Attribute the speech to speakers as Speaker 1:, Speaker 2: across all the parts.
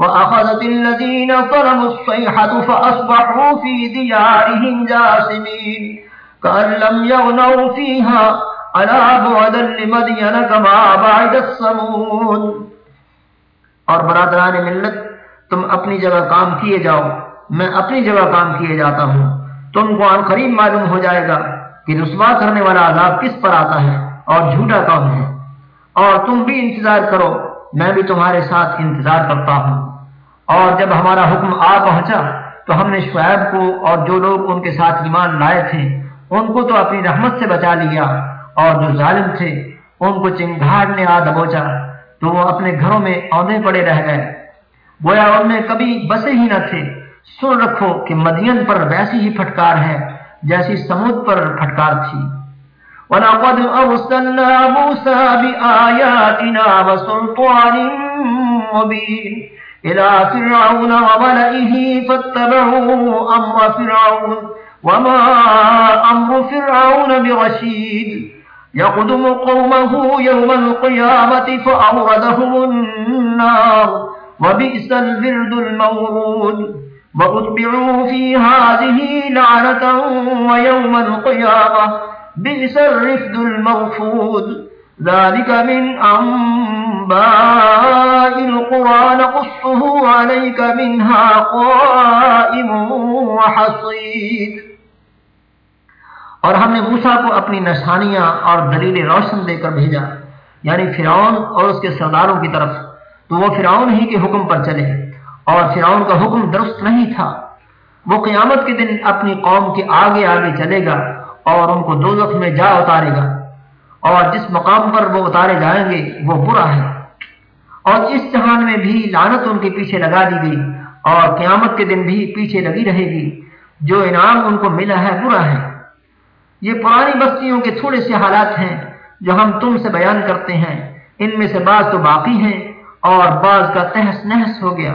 Speaker 1: وأخذت الذين ظلموا الصيحة فأصبحوا في ديارهم جاسمين كأن لم يغنوا فيها، ألا بعدا لمدين كما بعد السمون
Speaker 2: اور برادران ملت، تم اپنی جگہ کام کیے جاؤ، میں اپنی جگہ کام کیے جاتا ہوں۔ تم کو ان قریب معلوم ہو جائے گا کہ رسوا کرنے والا عذاب کس پر آتا ہے اور جھوٹا کون ہے۔ اور تم بھی انتظار کرو، میں بھی تمہارے ساتھ انتظار کرتا ہوں۔ اور جب ہمارا حکم آ پہنچا تو ہم نے شعیب کو اور جو لوگ ان کے ساتھ ایمان لائے تھے، ان کو تو اپنی رحمت سے بچا لیا اور جو ظالم تھے، ان کو چنگھاڑ نے آ دبوچا تو وہ اپنے گھروں میں عہدے پڑے رہ گئے۔ گویا ان میں کبھی بسے ہی نہ تھے۔ سن رکھو کہ مدین پر ویسی ہی پھٹکار ہے جیسی سمود پر پھٹکار تھی۔
Speaker 1: وَلَقَدْ أَرْسَلْنَا مُوسَى بِآيَاتِنَا وَسُلْطَانٍ مُبِينٍ۔ إِلَى فِرْعَوْنَ وَمَلَئِهِ فَاتَّبَعُوا أَمْرَ فِرْعَوْنَ وَمَا أَمْرُ فِرْعَوْنَ بِرَشِيدٍ يَقْدُمُ قَوْمَهُ يَوْمَ الْقِيَامَةِ فَأَوْرَدَهُمُ النَّارِ وبئس الورد المورود وأتبعوا في هذه لعنة ويوم القيامة بئس الرفد المرفود ذلك من أنباء القرآن، قصه عليك منها قائم وحصيد.
Speaker 2: اور ہم نے موسیٰ کو اپنی نشانیاں اور دلیل روشن دے کر بھیجا یعنی فرعون اور اس کے سرداروں کی طرف۔ تو وہ فرعون ہی کے حکم پر چلے، اور فرعون کا حکم درست نہیں تھا۔ وہ قیامت کے دن اپنی قوم کے آگے آگے چلے گا اور ان کو دو میں جا اتارے گا۔ اور جس مقام پر وہ اتارے جائیں گے، وہ برا ہے۔ اور اس جہان میں بھی لانت ان کے پیچھے لگا دی گئی، اور قیامت کے دن بھی پیچھے لگی رہے گی۔ جو انعام ان کو ملا ہے، برا ہے۔ یہ پرانی بستیوں کے تھوڑے سے حالات ہیں جو ہم تم سے بیان کرتے ہیں۔ ان میں سے بعض تو باقی ہیں اور بعض کا تحس نحس ہو گیا۔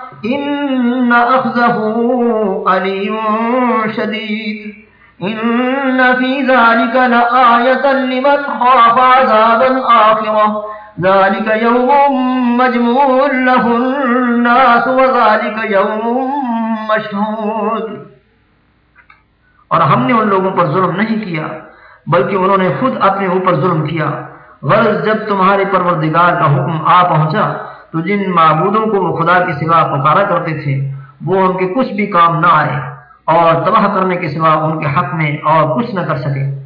Speaker 1: ان اخذه علیم شدید ان فی ذلك لآیتا لمن خاف عذاب الآخرة. ذلك يوم مجموع له الناس وذلك يوم مشهود.
Speaker 2: اور ہم نے ان لوگوں پر ظلم نہیں کیا، بلکہ انہوں نے خود اپنے اوپر ظلم کیا۔ غرض جب تمہارے پروردگار کا حکم آ پہنچا تو جن معبودوں کو وہ خدا کے سوا پکارا کرتے تھے، وہ ان کے کچھ بھی کام نہ آئے اور تباہ کرنے کے سوا ان کے حق میں اور کچھ نہ کر سکے۔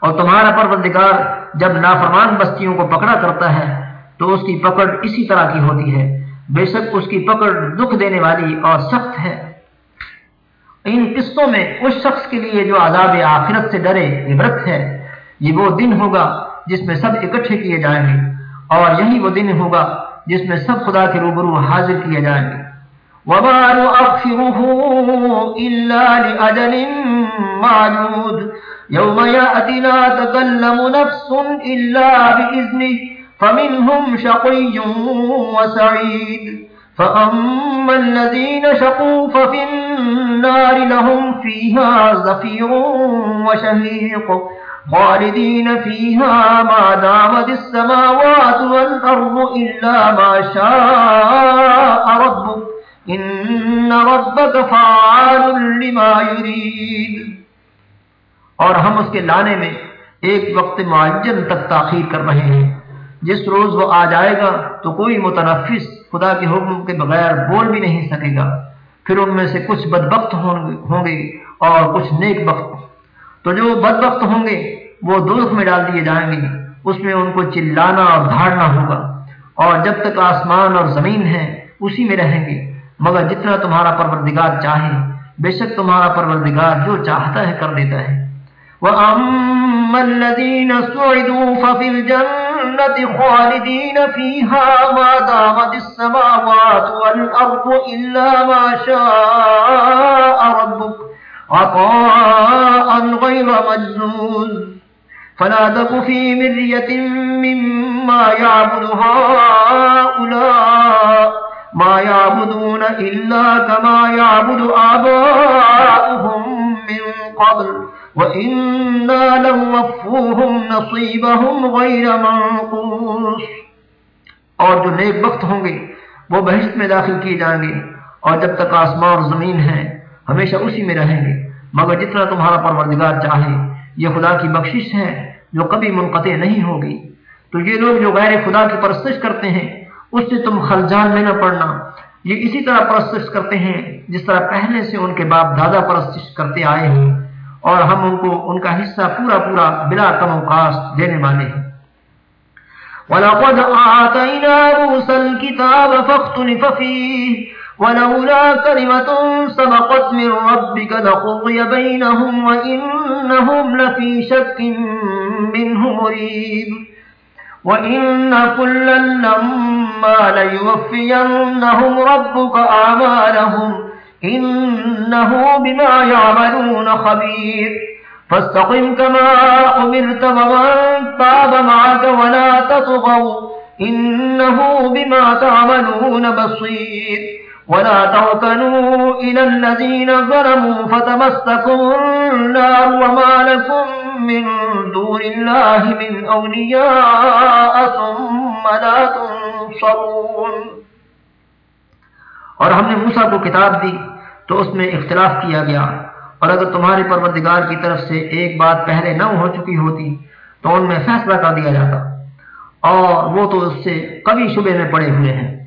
Speaker 2: اور تمہارا پروردگار جب نافرمان بستیوں کو پکڑا کرتا ہے، تو اس کی پکڑ اسی طرح کی ہوتی ہے۔ بے شک اس کی پکڑ دکھ دینے والی اور سخت ہے۔ ان قصوں میں اس شخص کے لیے جو عذاب آخرت سے ڈرے، عبرت ہے۔ یہ وہ دن ہوگا جس میں سب اکٹھے کیے جائیں گے۔ اور یہی وہ دن ہوگا جس میں سب خدا کے روبرو حاضر کیے جائیں گے۔
Speaker 1: وما نؤخره إلا لأجل معدود يوم يأتي لا تكلم نفس إلا بإذنه فمنهم شقي وسعيد فأما الذين شقوا ففي النار لهم فيها زفير وشهيق خالدين فيها ما دامت السماوات والأرض إلا ما شاء ربك إن ربك فعال لما يريد
Speaker 2: اور ہم اس کے لانے میں ایک وقت معجن تک تاخیر کر رہے ہیں. جس روز وہ آ جائے گا تو کوئی متنفس خدا کے حکم کے بغیر بول بھی نہیں سکے گا. پھر ان میں سے کچھ بدبخت ہوں گے اور کچھ نیک بخت تو جو بدبخت ہوں گے وہ دوست میں ڈال دیے جائیں گے، اس میں ان کو چلانا اور دھاڑنا ہوگا۔ اور جب تک آسمان اور زمین ہے اسی میں رہیں گے۔ مگر جتنا تمہارا پروردگار چاہے، بے شک تمہارا پروردگار جو چاہتا ہے کر دیتا ہے۔
Speaker 1: وَأَمَّا الَّذِينَ سُعِدُوا فَفِي الْجَنَّةِ خَالِدِينَ فِيهَا مَا دَامَتِ السَّمَاوَاتُ وَالْأَرْضُ إِلَّا مَا شَاءَ رَبُّكَ عَطَاءً غَيْرَ فلا تك في مرية مما يعبد هؤلاء ما يعبدون إلا كما يعبد آباؤهم من قبل وإنا لنوفوهم نصيبهم غير منقوص
Speaker 2: اور جو نیک وقت ہوں گے وہ بہشت میں داخل کیے جائیں گے اور جب تک آسمان اور زمین ہے ہمیشہ اسی میں رہیں گے۔ مگر جتنا تمہارا پروردگار چاہے، یہ خدا کی بخشش ہے۔ جو کبھی منقطع نہیں ہوگی۔ تو یہ لوگ جو غیر خدا کی پرستش کرتے ہیں، اس سے تم خلجان میں نہ پڑنا۔ یہ اسی طرح پرستش کرتے ہیں، جس طرح پہلے سے ان کے باپ دادا پرستش کرتے آئے ہیں اور ہم ان کو ان کا حصہ پورا پورا بلا کم اوقاست دینے والے ہیں۔
Speaker 1: وَلَقَدْ آتَيْنَا مُوسَى الْكِتَابَ فَاخْتُلِفَ فِيهِ۔ ولولا كلمة سبقت من ربك لقضي بينهم وإنهم لفي شك منه مريب. وإن كلا لما ليوفينهم ربك أعمالهم إنه بما يعملون خبير. فاستقم كما أمرت ومن تاب معك ولا تطغوا إنه بما تعملون بصير. ولا تركنوا إلى الذين ظلموا فتمسكم النار وما لكم من دون الله من أولياء ثم لا تنصرون۔
Speaker 2: اور ہم نے موسیٰ کو کتاب دی تو اس میں اختلاف کیا گیا۔ اور اگر تمہارے پروردگار کی طرف سے ایک بات پہلے نہ ہو چکی ہوتی تو ان میں فیصلہ کر دیا جاتا۔ اور وہ تو اس سے کبھی شبے میں پڑے ہوئے ہیں۔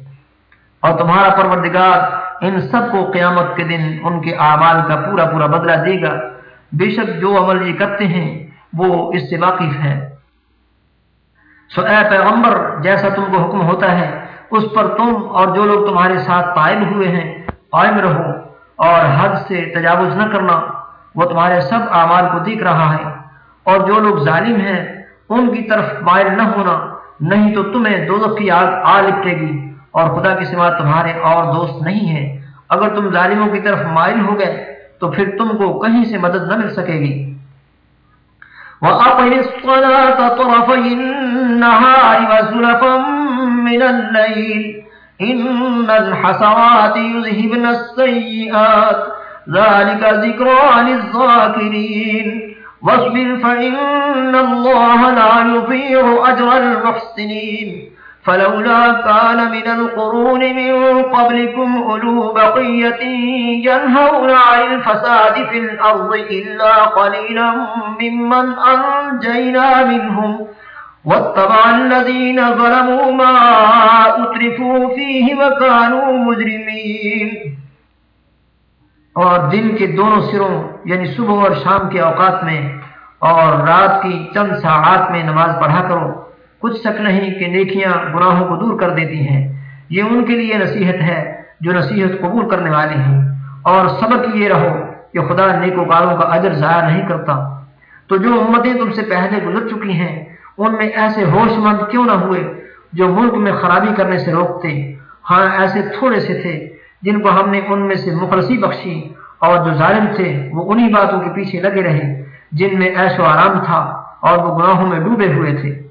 Speaker 2: اور تمہارا پروردگار ان سب کو قیامت کے دن ان کے اعمال کا پورا پورا بدلہ دے گا۔ بے شک جو عمل یہ کرتے ہیں، وہ اس سے واقف ہے سو اے پیغمبر، جیسا تم کو حکم ہوتا ہے، اس پر تم اور جو لوگ تمہارے ساتھ قائم ہوئے ہیں، قائم رہو اور حد سے تجاوز نہ کرنا۔ وہ تمہارے سب اعمال کو دیکھ رہا ہے۔ اور جو لوگ ظالم ہیں، ان کی طرف مائل نہ ہونا، نہیں تو تمہیں دو کی آگ آ لپٹے گی۔ اور خدا کی سوا تمہارے اور دوست نہیں ہیں۔ اگر تم ظالموں کی طرف مائل ہو گئے، تو پھر تم کو کہیں سے مدد نہ مل سکے گی۔
Speaker 1: وَأَقِمِ الصَّلَاةَ طَرَفَيِ النَّهَارِ وَزُلَفًا مِّنَ اللَّيْلِ إِنَّ الْحَسَرَاتِ يُذْهِبْنَ السَّيِّئَاتِ ذَلِكَ ذِكْرَى لِلذَّاكِرِينَ وَاصْبِرْ فَإِنَّ اللَّهَ لَا يُضِيعُ أَجْرَ الْمُحْسِنِينَ۔ فلولا كان من القرون من قبلكم أولو بقية ينهون عن الفساد في الأرض إلا قليلا ممن أنجينا منهم واتبع الذين ظلموا ما أترفوا فيه وكانوا مجرمين
Speaker 2: اور دن کے دونوں سروں یعنی صبح اور شام کے اوقات میں اور رات کی چند ساعات میں نماز پڑھا کرو کچھ شک نہیں کہ نیکیاں گناہوں کو دور کر دیتی ہیں۔ یہ ان کے لیے نصیحت ہے جو نصیحت قبول کرنے والے ہیں۔ اور سبق یہ رہو کہ خدا نیکوکاروں کا اجر ضائع نہیں کرتا۔ تو جو امتیں تم سے پہلے گزر چکی ہیں، ان میں ایسے ہوش مند کیوں نہ ہوئے جو ملک میں خرابی کرنے سے روکتے؟ ہاں ایسے تھوڑے سے تھے جن کو ہم نے ان میں سے مخلصی بخشی، اور جو ظالم تھے وہ انہی باتوں کے پیچھے لگے رہے، جن میں ایش و آرام تھا اور وہ گناہوں میں ڈوبے ہوئے تھے۔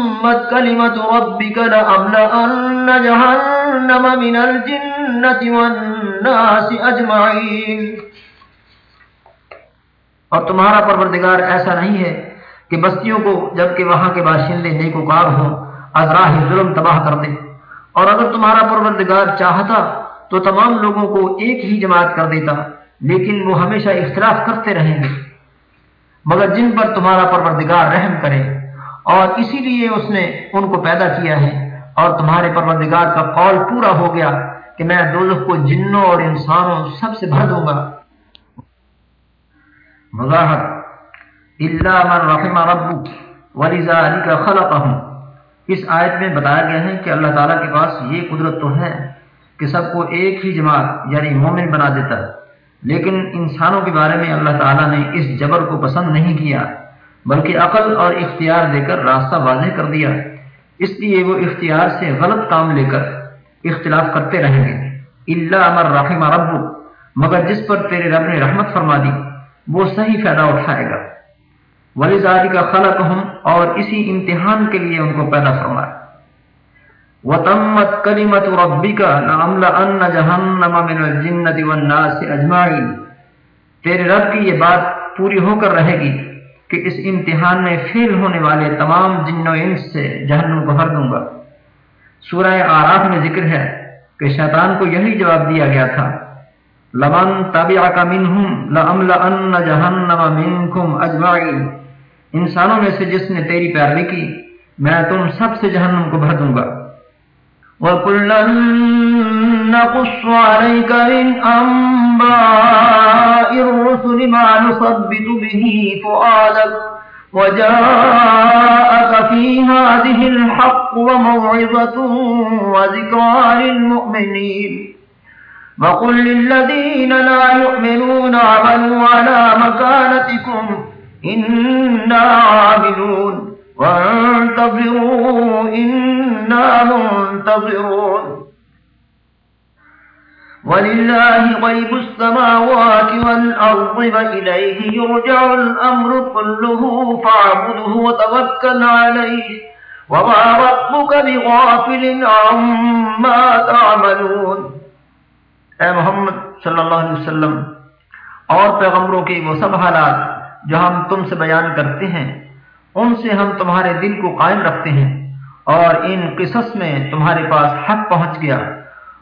Speaker 1: وتمت كلمة ربك لأملأن جهنم من الجنة والناس أجمعين۔
Speaker 2: اور تمہارا پروردگار ایسا نہیں ہے کہ بستیوں کو جبکہ وہاں کے باشندے نیکوکار ہوں ازراہ ظلم تباہ کر دے۔ اور اگر تمہارا پروردگار چاہتا تو تمام لوگوں کو ایک ہی جماعت کر دیتا، لیکن وہ ہمیشہ اختلاف کرتے رہیں گے۔ مگر جن پر تمہارا پروردگار رحم کرے اور اسی لیے اس نے ان کو پیدا کیا ہے۔ اور تمہارے پروردگار کا قول پورا ہو گیا کہ میں دوزخ کو جنوں اور انسانوں سب سے بھر دوں گا۔ وضاحت اللہ من رحم ربک ولذا علی کا خلق اس آیت میں بتایا گیا ہے کہ اللہ تعالیٰ کے پاس یہ قدرت تو ہے کہ سب کو ایک ہی جماعت یعنی مومن بنا دیتا ہے۔ لیکن انسانوں کے بارے میں اللہ تعالیٰ نے اس جبر کو پسند نہیں کیا۔ بلکہ عقل اور اختیار دے کر راستہ واضح کر دیا۔ اس لیے وہ اختیار سے غلط کام لے کر اختلاف کرتے رہیں گے۔ اللہ امر رحم رب مگر جس پر تیرے رب نے رحمت فرما دی، وہ صحیح فائدہ اٹھائے گا۔ ولی زادی کا خلق ہوں اور اسی امتحان کے لیے ان کو پیدا فرمایا۔ وتمت کلمت ربک لعمل جہنم من الجنت والناس اجمعین تیرے رب کی یہ بات پوری ہو کر رہے گی۔ کہ اس امتحان میں فیل ہونے والے تمام جن و انس سے جہنم کو بھر دوں گا۔ سورہ آراف میں ذکر ہے کہ شیطان کو یہی جواب دیا گیا تھا، لمن تبعک منہم لعمل جہنم منکم اجمعین۔ انسانوں میں سے جس نے تیری پیروی کی، میں تم سب سے جہنم کو بھر دوں گا۔
Speaker 1: وكلا نقص عليك من أنباء الرسل ما نصبت به فؤادك وجاءك في هذه الحق وموعظة وذكرى للمؤمنين وقل للذين لا يؤمنون عملوا على مكانتكم إنا عاملون وانتظروا إنا منتظرون ولله غيب السماوات والأرض وإليه يرجع الأمر كله فاعبده وتوكل عليه وما ربك بغافل عما تعملون.
Speaker 2: اے محمد صلی اللہ علیہ وسلم، اور پیغمبروں کے وہ سب حالات جو ہم تم سے بیان کرتے ہیں، ان سے ہم تمہارے دل کو قائم رکھتے ہیں، اور ان قصص میں تمہارے پاس حق پہنچ گیا۔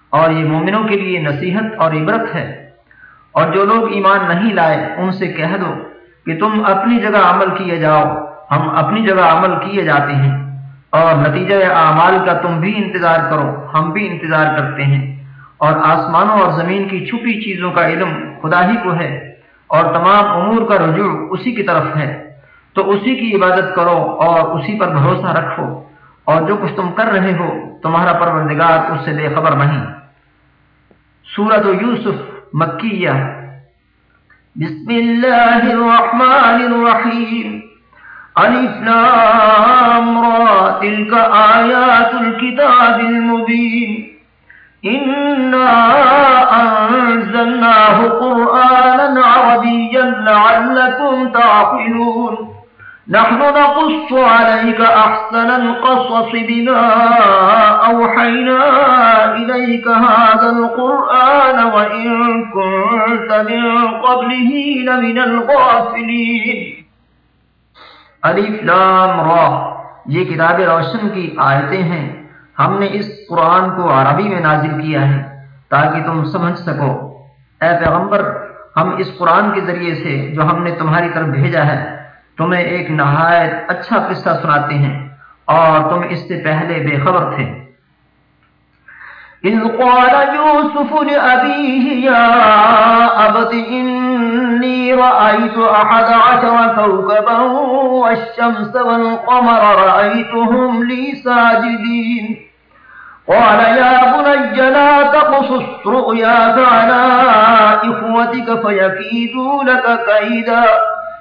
Speaker 2: اور یہ مومنوں کے لیے نصیحت اور عبرت ہے۔ اور جو لوگ ایمان نہیں لائے، ان سے کہہ دو کہ تم اپنی جگہ عمل کیے جاؤ، ہم اپنی جگہ عمل کیے جاتے ہیں۔ اور نتیجہ اعمال کا تم بھی انتظار کرو، ہم بھی انتظار کرتے ہیں۔ اور آسمانوں اور زمین کی چھپی چیزوں کا علم خدا ہی کو ہے۔ اور تمام امور کا رجوع اسی کی طرف ہے۔ تو اسی کی عبادت کرو اور اسی پر بھروسہ رکھو۔ اور جو کچھ تم کر رہے ہو، تمہارا پروردگار اس سے بے خبر نہیں۔ سورت یوسف مکیہ
Speaker 1: بسم اللہ الرحمن الرحیم۔ الف لام را تلك آیات الكتاب المبین۔ انا انزلناه قرآنا عربيا لعلكم تعقلون۔ نحن نقص عليك أحسن القصص بما أوحينا إليك هذا القرآن وإن كنت من قبله لمن الغافلين.
Speaker 2: علیف لام را. یہ کتاب روشن کی آیتیں ہیں. ہم نے اس قرآن کو عربی میں نازل کیا ہے تاکہ تم سمجھ سکو. اے پیغمبر، ہم اس قرآن کے ذریعے سے جو ہم نے تمہاری طرف بھیجا ہے تمہیں ایک نہایت اچھا قصہ سناتے ہیں اور تم اس سے پہلے بے خبر تھے۔
Speaker 1: إذ قال يوسف لأبيه يا أبت إني رأيت أحد عشر كوكبا والشمس والقمر رأيتهم لي ساجدين قال يا بني لا تقصص رؤياك على إخوتك فيكيدوا لك كيدا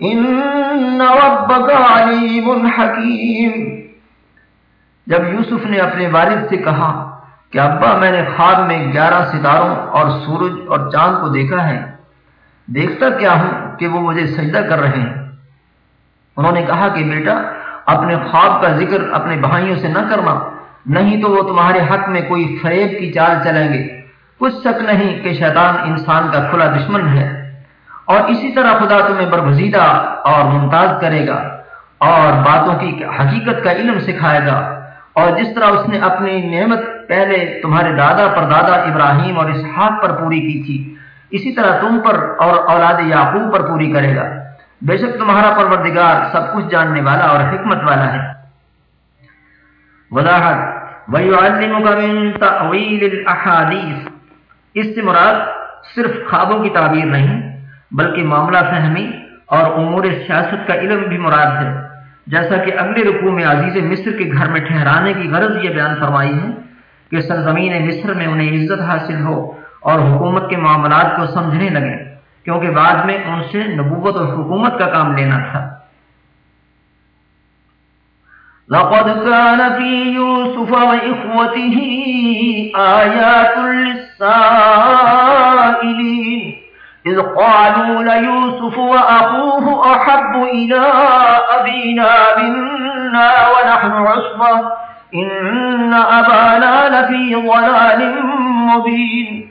Speaker 1: ان ربك علیم حکیم
Speaker 2: جب یوسف نے اپنے والد سے کہا کہ ابا، میں نے خواب میں گیارہ ستاروں اور سورج اور چاند کو دیکھا ہے، دیکھتا کیا ہوں کہ وہ مجھے سجدہ کر رہے ہیں؟ انہوں نے کہا کہ بیٹا، اپنے خواب کا ذکر اپنے بھائیوں سے نہ کرنا، نہیں تو وہ تمہارے حق میں کوئی فریب کی چال چلیں گے۔ کچھ شک نہیں کہ شیطان انسان کا کھلا دشمن ہے۔ اور اسی طرح خدا تمہیں برگزیدہ اور ممتاز کرے گا اور باتوں کی حقیقت کا علم سکھائے گا اور جس طرح اس نے اپنی نعمت پہلے تمہارے دادا پر دادا ابراہیم اور اسحاق پر پوری کی تھی، اسی طرح تم پر اور اولاد یعقوب پر پوری کرے گا۔ بے شک تمہارا پروردگار سب کچھ جاننے والا اور حکمت والا ہے۔ وضاحت، وَيُعَلِّمُكَ مِن الْأَحَادِيثِ۔ اس سے مراد صرف خوابوں کی تعبیر نہیں بلکہ معاملہ فہمی اور امور سیاست کا علم بھی مراد ہے۔ جیسا کہ اگلے رقو میں عزیز مصر کے گھر میں ٹھہرانے کی غرض یہ بیان فرمائی ہے کہ سرزمین مصر میں انہیں عزت حاصل ہو اور حکومت کے معاملات کو سمجھنے لگے، کیونکہ بعد میں ان سے نبوت اور حکومت کا کام لینا تھا۔
Speaker 1: لقد كان في يوسف وإخوته آيات للسائلين۔ إذ قالوا ليوسف وأخوه أحب إلى أبينا منا ونحن عصبة إن أبانا لفي ضلال مبين.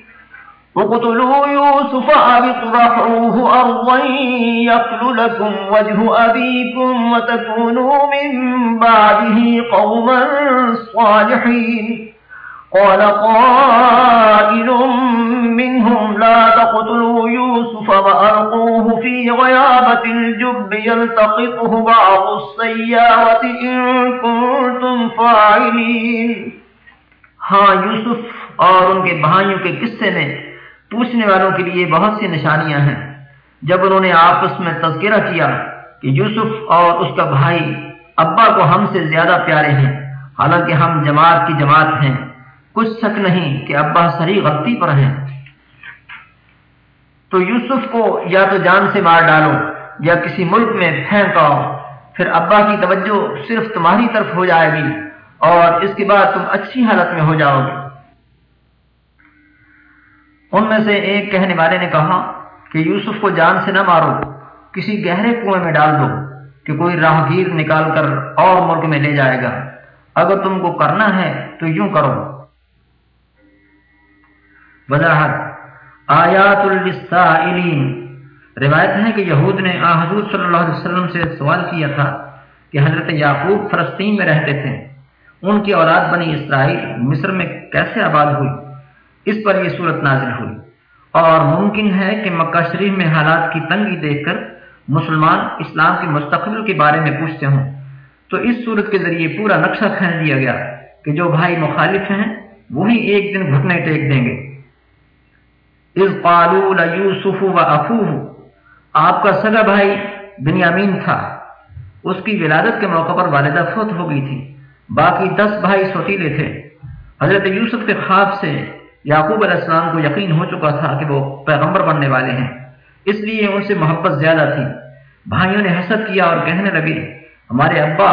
Speaker 1: اقتلوا يوسف أو اطرحوه أرضا يخل لكم وجه أبيكم وتكونوا من بعده قوما صالحين. قال قائل منهم لا تقتلوا يوسف وألقوه في غيابة الجب يلتقطه بعض السيارة إن كنتم فاعلين.
Speaker 2: ہاں یوسف اور ان کے بھائیوں کے قصے میں پوچھنے والوں کے لیے بہت سی نشانیاں ہیں۔ جب انہوں نے آپس میں تذکرہ کیا کہ یوسف اور اس کا بھائی ابا کو ہم سے زیادہ پیارے ہیں، حالانکہ ہم جماعت کی جماعت ہیں۔ کچھ شک نہیں کہ ابا سری غلطی پر ہیں۔ تو یوسف کو یا تو جان سے مار ڈالو یا کسی ملک میں پھینک آؤ۔ پھر ابا کی توجہ صرف تمہاری طرف ہو جائے گی اور اس کے بعد تم اچھی حالت میں ہو جاؤ گے۔ ان میں سے ایک کہنے والے نے کہا کہ یوسف کو جان سے نہ مارو، کسی گہرے کنویں میں ڈال دو کہ کوئی راہگیر نکال کر اور ملک میں لے جائے گا۔ اگر تم کو کرنا ہے تو یوں کرو۔ وضاحت، آیات السائلین روایت ہے کہ یہود نے آ حضور صلی اللہ علیہ وسلم سے سوال کیا تھا کہ حضرت یعقوب فلسطین میں رہتے تھے۔ ان کی اولاد بنی اسرائیل مصر میں کیسے آباد ہوئی؟ اس پر یہ صورت نازل ہوئی۔ اور ممکن ہے کہ مکہ شریف میں حالات کی تنگی دیکھ کر مسلمان اسلام کے مستقبل کے بارے میں پوچھتے ہوں۔ تو اس صورت کے ذریعے پورا نقشہ کھینچ دیا گیا کہ جو بھائی مخالف ہیں، وہی ایک دن گھٹنے ٹیک دیں گے۔ اس قالول یوسف و افوہ آپ کا سگا بھائی بنیامین تھا. اس کی ولادت کے موقع پر والدہ فوت ہو گئی تھی. باقی دس بھائی سوتیلے تھے. حضرت یوسف کے خواب سے یعقوب علیہ السلام کو یقین ہو چکا تھا کہ وہ پیغمبر بننے والے ہیں. اس لیے ان سے محبت زیادہ تھی. بھائیوں نے حسد کیا اور کہنے لگے، ہمارے ابا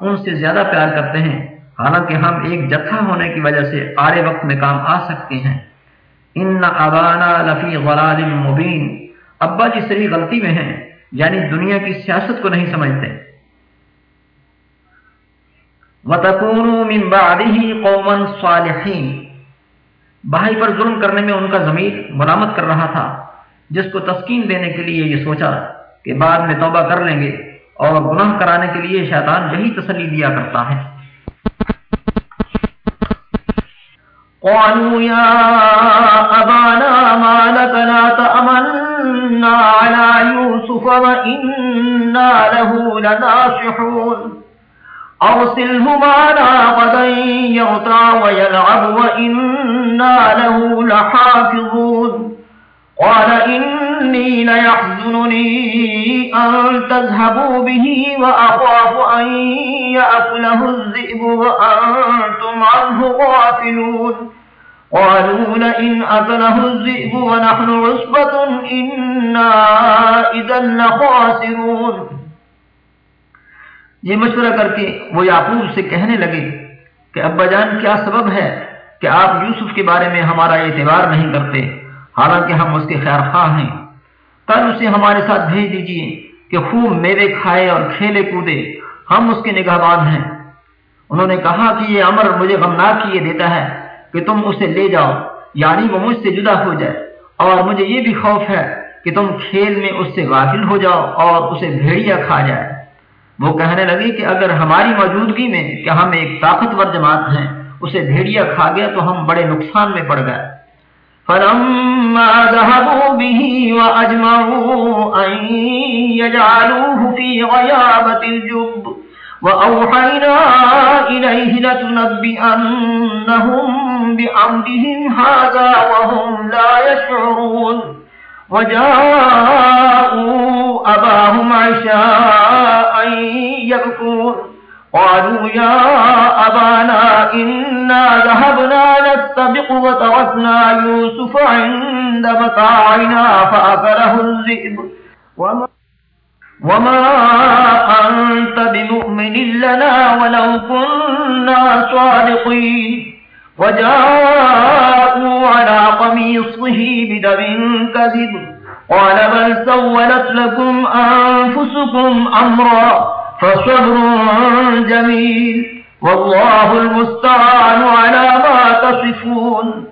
Speaker 2: ان سے زیادہ پیار کرتے ہیں، حالانکہ ہم ایک جتھا ہونے کی وجہ سے آڑے وقت میں کام آ سکتے ہیں۔ ان ابانا لفی غلال مبین ابا جی صحیح غلطی میں ہیں یعنی دنیا کی سیاست کو نہیں سمجھتے وَتَكُونُوا مِن بَعْدِهِ قَوْمًا صَالِحِينَ بھائی پر ظلم کرنے میں ان کا ضمیر ملامت کر رہا تھا جس کو تسکین دینے کے لیے یہ سوچا کہ بعد میں توبہ کر لیں گے اور گناہ کرانے کے لیے شیطان یہی تسلی دیا کرتا ہے
Speaker 1: قالوا يا أبانا ما لك لا تأمنا على يوسف وإنا له لناصحون. أرسله معنا غدا يغتع ويلعب وإنا له لحافظون. قال إني ليحزنني أن تذهبوا به وأخاف أن يأكله الزئب وأنتم عنه غافلون قالوا لئن أكله الزئب ونحن عصبة إنا إذا لخاسرون
Speaker 2: یہ مشورہ کر کے وہ یعقوب سے کہنے لگے کہ ابا جان کیا سبب ہے کہ آپ یوسف کے بارے میں ہمارا اعتبار نہیں کرتے؟ حالانکہ ہم اس کے خیر خواہ ہیں۔ کل اسے ہمارے ساتھ بھیج دیجیے کہ خوب میوے کھائے اور کھیلے کودے۔ ہم اس کے نگہبان ہیں۔ انہوں نے کہا کہ یہ امر مجھے غمناک کیے دیتا ہے کہ تم اسے لے جاؤ یعنی وہ مجھ سے جدا ہو جائے۔ اور مجھے یہ بھی خوف ہے کہ تم کھیل میں اس سے غافل ہو جاؤ اور اسے بھیڑیا کھا جائے۔ وہ کہنے لگی کہ اگر ہماری موجودگی میں کہ ہم ایک طاقتور جماعت ہیں، اسے بھیڑیا کھا گیا تو ہم بڑے نقصان میں پڑ گئے۔
Speaker 1: فلما ذهبوا به وأجمعوا أن يجعلوه في غيابة الجب وأوحينا إليه لتنبئنهم بأمرهم هذا وهم لا يشعرون وجاءوا أباهم عشاء يبكون قالوا يا أبانا إنا ذهبنا نستبق وتركنا يوسف عند متاعنا فأكله الزئب وما وما أنت بمؤمن لنا ولو كنا صادقين. وجاءوا على قميصه بدم كذب. قال بل سولت لكم أنفسكم أمرا. فصبر جميل. والله المستعان على ما تصفون.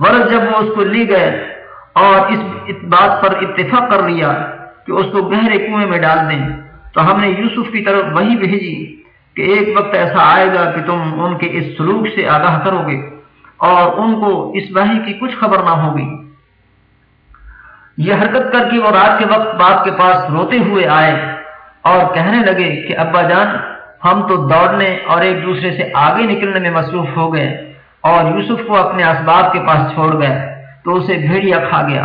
Speaker 2: غرض جب وہ اس کو لی گئے اور اس بات پر اتفاق کر لیا کہ اس کو گہرے کنویں میں ڈال دیں، تو ہم نے یوسف کی طرف وہی بھیجی کہ ایک وقت ایسا آئے گا کہ تم ان کے اس سلوک سے آگاہ کرو گے اور ان کو اس وحی کی کچھ خبر نہ ہوگی۔ یہ حرکت کر کے وہ رات کے وقت باپ کے پاس روتے ہوئے آئے اور کہنے لگے کہ ابا جان، ہم تو دوڑنے اور ایک دوسرے سے آگے نکلنے میں مصروف ہو گئے اور یوسف کو اپنے اسباب کے پاس چھوڑ گئے، تو اسے بھیڑیا کھا گیا۔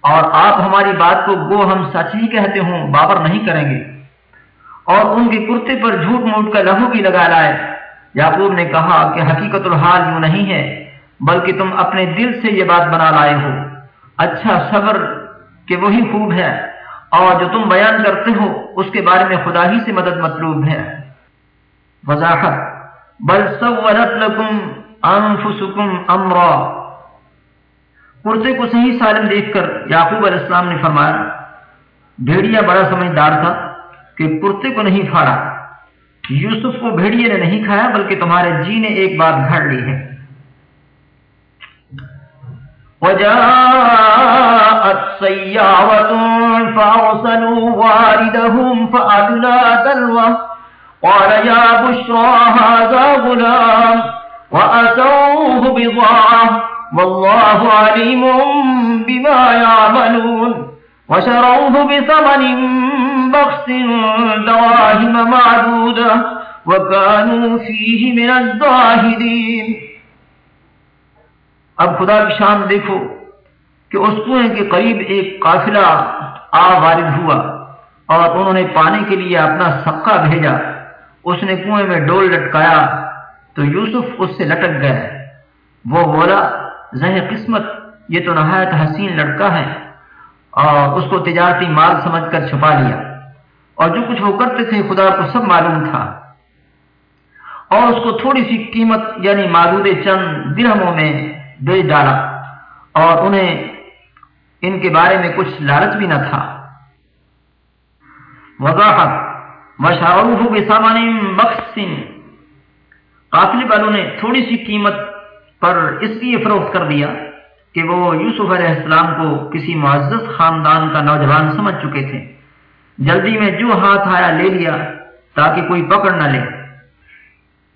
Speaker 2: اور آپ ہماری بات کو گو ہم سچ ہی کہتے ہوں بابر نہیں کریں گے۔ اور ان کے کرتے پر جھوٹ موٹ کا لہو بھی لگا لائے۔ یعقوب نے کہا کہ حقیقت الحال یوں نہیں ہے، بلکہ تم اپنے دل سے یہ بات بنا لائے ہو۔ اچھا صبر کہ وہی خوب ہے اور جو تم بیان کرتے ہو، اس کے بارے میں خدا ہی سے مدد مطلوب ہے۔ وضاحت بل سورت لکم انفسکم امرا۔ کرتے کو صحیح سالم دیکھ کر یعقوب علیہ السلام نے فرمایا، بھیڑیا بڑا سمجھدار تھا کہ کرتے کو نہیں پھاڑا۔ یوسف کو بھیڑیے نے نہیں کھایا، بلکہ تمہارے جی نے ایک بات گھڑ لی ہے۔
Speaker 1: وجاءت سيارة فأرسلوا واردهم فأدلى دلوه قال يا بشرى هذا غلام وأسوه بضاعة. والله عليم بما يعملون. وشروه بثمن بخس دراهم معدودة. وكانوا فيه من الزاهدين.
Speaker 2: اب خدا کی شان دیکھو کہ اس کنویں کے قریب ایک قافلہ آ وارد ہوا اور انہوں نے پانی کے لیے اپنا سکا بھیجا۔ اس نے کنویں میں ڈول لٹکایا تو یوسف اس سے لٹک گئے۔ وہ بولا زہ قسمت، یہ تو نہایت حسین لڑکا ہے۔ اور اس کو تجارتی مال سمجھ کر چھپا لیا۔ اور جو کچھ وہ کرتے تھے، خدا کو سب معلوم تھا۔ اور اس کو تھوڑی سی قیمت یعنی معدود چند درہموں میں بیچ ڈالا اور انہیں ان کے بارے میں کچھ لالچ بھی نہ تھا۔ وضاحت مشاعروف کے سامان مقصن قافلے والوں نے تھوڑی سی قیمت پر اس لیے فروخت کر دیا کہ وہ یوسف علیہ السلام کو کسی معزز خاندان کا نوجوان سمجھ چکے تھے۔ جلدی میں جو ہاتھ آیا لے لیا تاکہ کوئی پکڑ نہ لے۔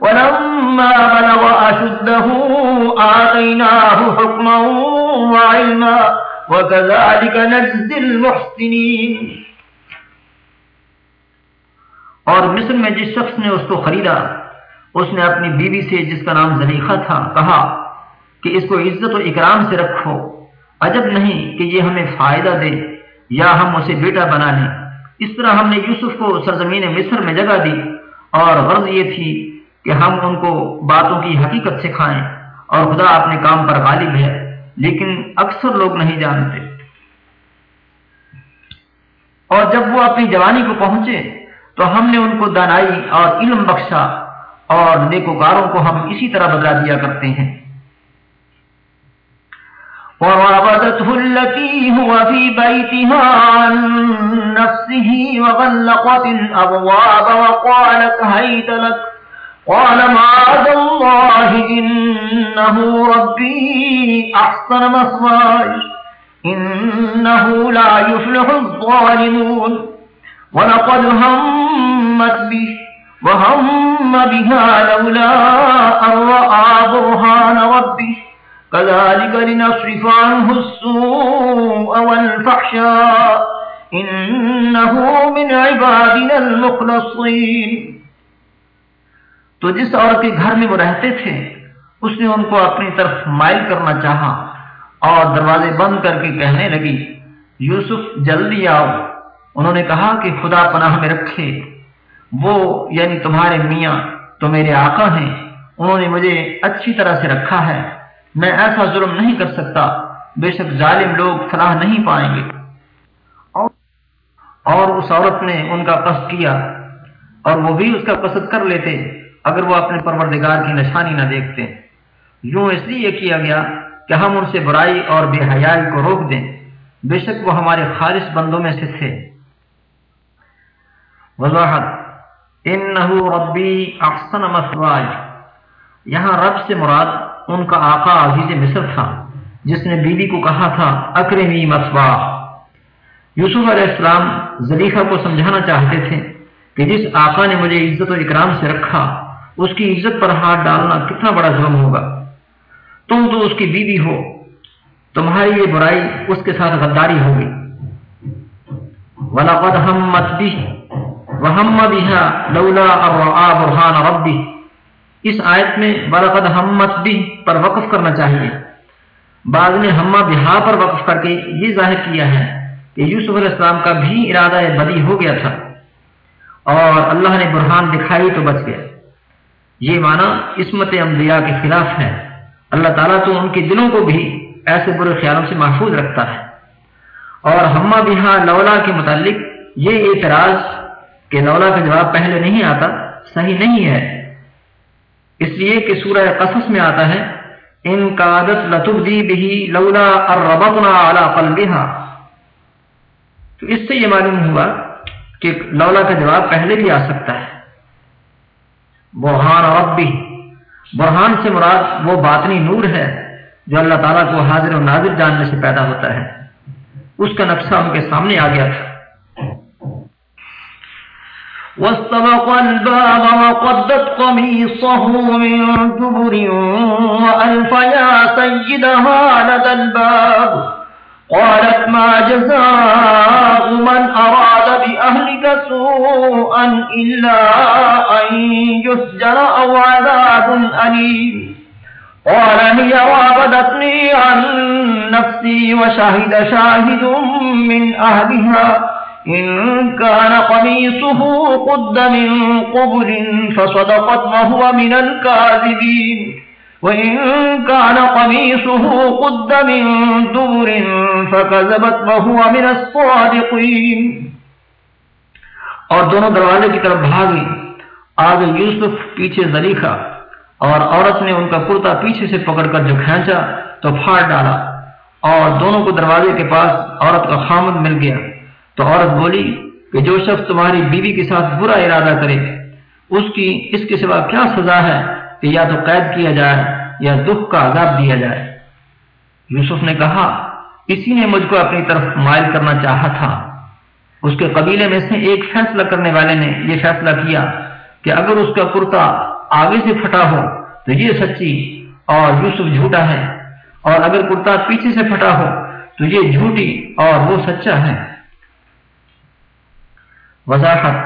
Speaker 1: ولما بلغ أشده آتيناه حكما وعلما وكذلك نجزي المحسنين
Speaker 2: اور مصر میں جس شخص نے اس کو خریدا، اس نے اپنی بیوی سے جس کا نام زلیخہ تھا، کہا کہ اس کو عزت و اکرام سے رکھو۔ عجب نہیں کہ یہ ہمیں فائدہ دے یا ہم اسے بیٹا بنا لیں۔ اس طرح ہم نے یوسف کو سرزمین مصر میں جگہ دی اور غرض یہ تھی کہ ہم ان کو باتوں کی حقیقت سکھائیں اور خدا اپنے کام پر غالب ہے، لیکن اکثر لوگ نہیں جانتے۔ اور جب وہ اپنی جوانی کو پہنچے، تو ہم نے ان کو دانائی اور علم بخشا اور نیکوکاروں کو ہم اسی طرح بدلا دیا کرتے ہیں۔
Speaker 1: وراودته التي هو في بيتها عن نفسه وغلقت الأبواب وقالت هيت لك قال معاذ الله إنه ربي أحسن مصراج إنه لا يفلح الظالمون ولقد همت به وهم بها لولا أن رأى برهان ربه كذلك لنصرف عنه السوء والفحشاء إنه من عبادنا المخلصين
Speaker 2: تو جس عورت کے گھر میں وہ رہتے تھے، اس نے ان کو اپنی طرف مائل کرنا چاہا اور دروازے بند کر کے کہنے لگی، یوسف، جلدی آؤ۔ انہوں نے کہا کہ خدا پناہ میں رکھے۔ وہ یعنی تمہارے میاں تو میرے آقا ہیں۔ انہوں نے مجھے اچھی طرح سے رکھا ہے۔ میں ایسا ظلم نہیں کر سکتا۔ بے شک ظالم لوگ فلاح نہیں پائیں گے۔ اور اس عورت نے ان کا قصد کیا اور وہ بھی اس کا قصد کر لیتے۔ اگر وہ اپنے پروردگار کی نشانی نہ دیکھتے۔ یوں اس لیے کیا گیا کہ ہم ان سے برائی اور بے حیائی کو روک دیں۔ بے شک وہ ہمارے خالص بندوں میں سے تھے۔ وضاحت ان ربی احسن مسواج یہاں رب سے مراد ان کا آقا عزیز مصر تھا، جس نے بیوی کو کہا تھا، اکرمی مسوا یوسف علیہ السلام زلیخہ کو سمجھانا چاہتے تھے کہ جس آقا نے مجھے عزت و اکرام سے رکھا اس کی عزت پر ہاتھ ڈالنا کتنا بڑا ظلم ہوگا؟ تم تو اس کی بیوی ہو، تمہاری یہ برائی اس کے ساتھ غداری ہوگی وَلَقَدْ هَمَّتْ بِهِ وَهَمَّ بِهَا لَوْلَا أَرْعَى بُرْحَانَ رَبِّهِ۔ اس آیت میں برقد ہمت بھی پر وقف کرنا چاہیے۔ بعض نے ہما بہا پر وقف کر کے یہ ظاہر کیا ہے کہ یوسف علیہ السلام کا بھی ارادہ بدی ہو گیا تھا۔ اور اللہ نے برہان دکھائی تو بچ گیا۔ یہ معنی عصمت انبیاء کے خلاف ہے۔ اللہ تعالیٰ تو ان کے دلوں کو بھی ایسے برے خیالوں سے محفوظ رکھتا ہے۔ اور ہما بہا لولا کے متعلق یہ اعتراض کہ لولا کا جواب پہلے نہیں آتا، صحیح نہیں ہے۔ اس لیے کہ سورہ قصص میں آتا ہے، ان قادت لتبدی بھی لولا اربتنا اعلی قلبها تو اس سے یہ معلوم ہوا کہ لولا کا جواب پہلے بھی آ سکتا ہے۔ برہان ربی۔ برہان سے مراد وہ باطنی نور ہے جو اللہ تعالیٰ کو حاضر و ناظر جاننے سے پیدا ہوتا ہے۔ اس کا نقشہ ان کے سامنے آ گیا تھا۔
Speaker 1: واستبق الباب وقدت قميصه من جبر وألف يا سيدها لدى الباب۔ قالت ما جزاء من أراد بأهلك سوءا إلا أن يسجر أو عذاب أليم. قال هي وابدتني عن نفسي وشهد شاهد من أهلها. إن كان قميصه قد من قبل فصدقت وهو من الكاذبين. وإن كان قميصه قد من دور فكذبت وهو من الصادقين۔
Speaker 2: اور دونوں دروازے کی طرف بھاگی آگے یوسف پیچھے زلیخا اور عورت نے ان کا کرتا پیچھے سے پکڑ کر جو کھینچا تو پھاڑ ڈالا۔ اور دونوں کو دروازے کے پاس عورت کا خامد مل گیا۔ تو عورت بولی کہ جو شخص تمہاری بیوی کے ساتھ برا ارادہ کرے، اس کی اس کے سوا کیا سزا ہے؟ کہ یا تو قید کیا جائے یا دکھ کا عذاب دیا جائے۔ یوسف نے کہا، کسی نے مجھ کو اپنی طرف مائل کرنا چاہا تھا۔ اس کے قبیلے میں سے ایک فیصلہ کرنے والے نے یہ فیصلہ کیا کہ اگر اس کا کرتا آگے سے پھٹا ہو تو یہ سچی اور یوسف جھوٹا ہے، اور اگر کرتا پیچھے سے پھٹا ہو تو یہ جھوٹی اور وہ سچا ہے۔ وضاحت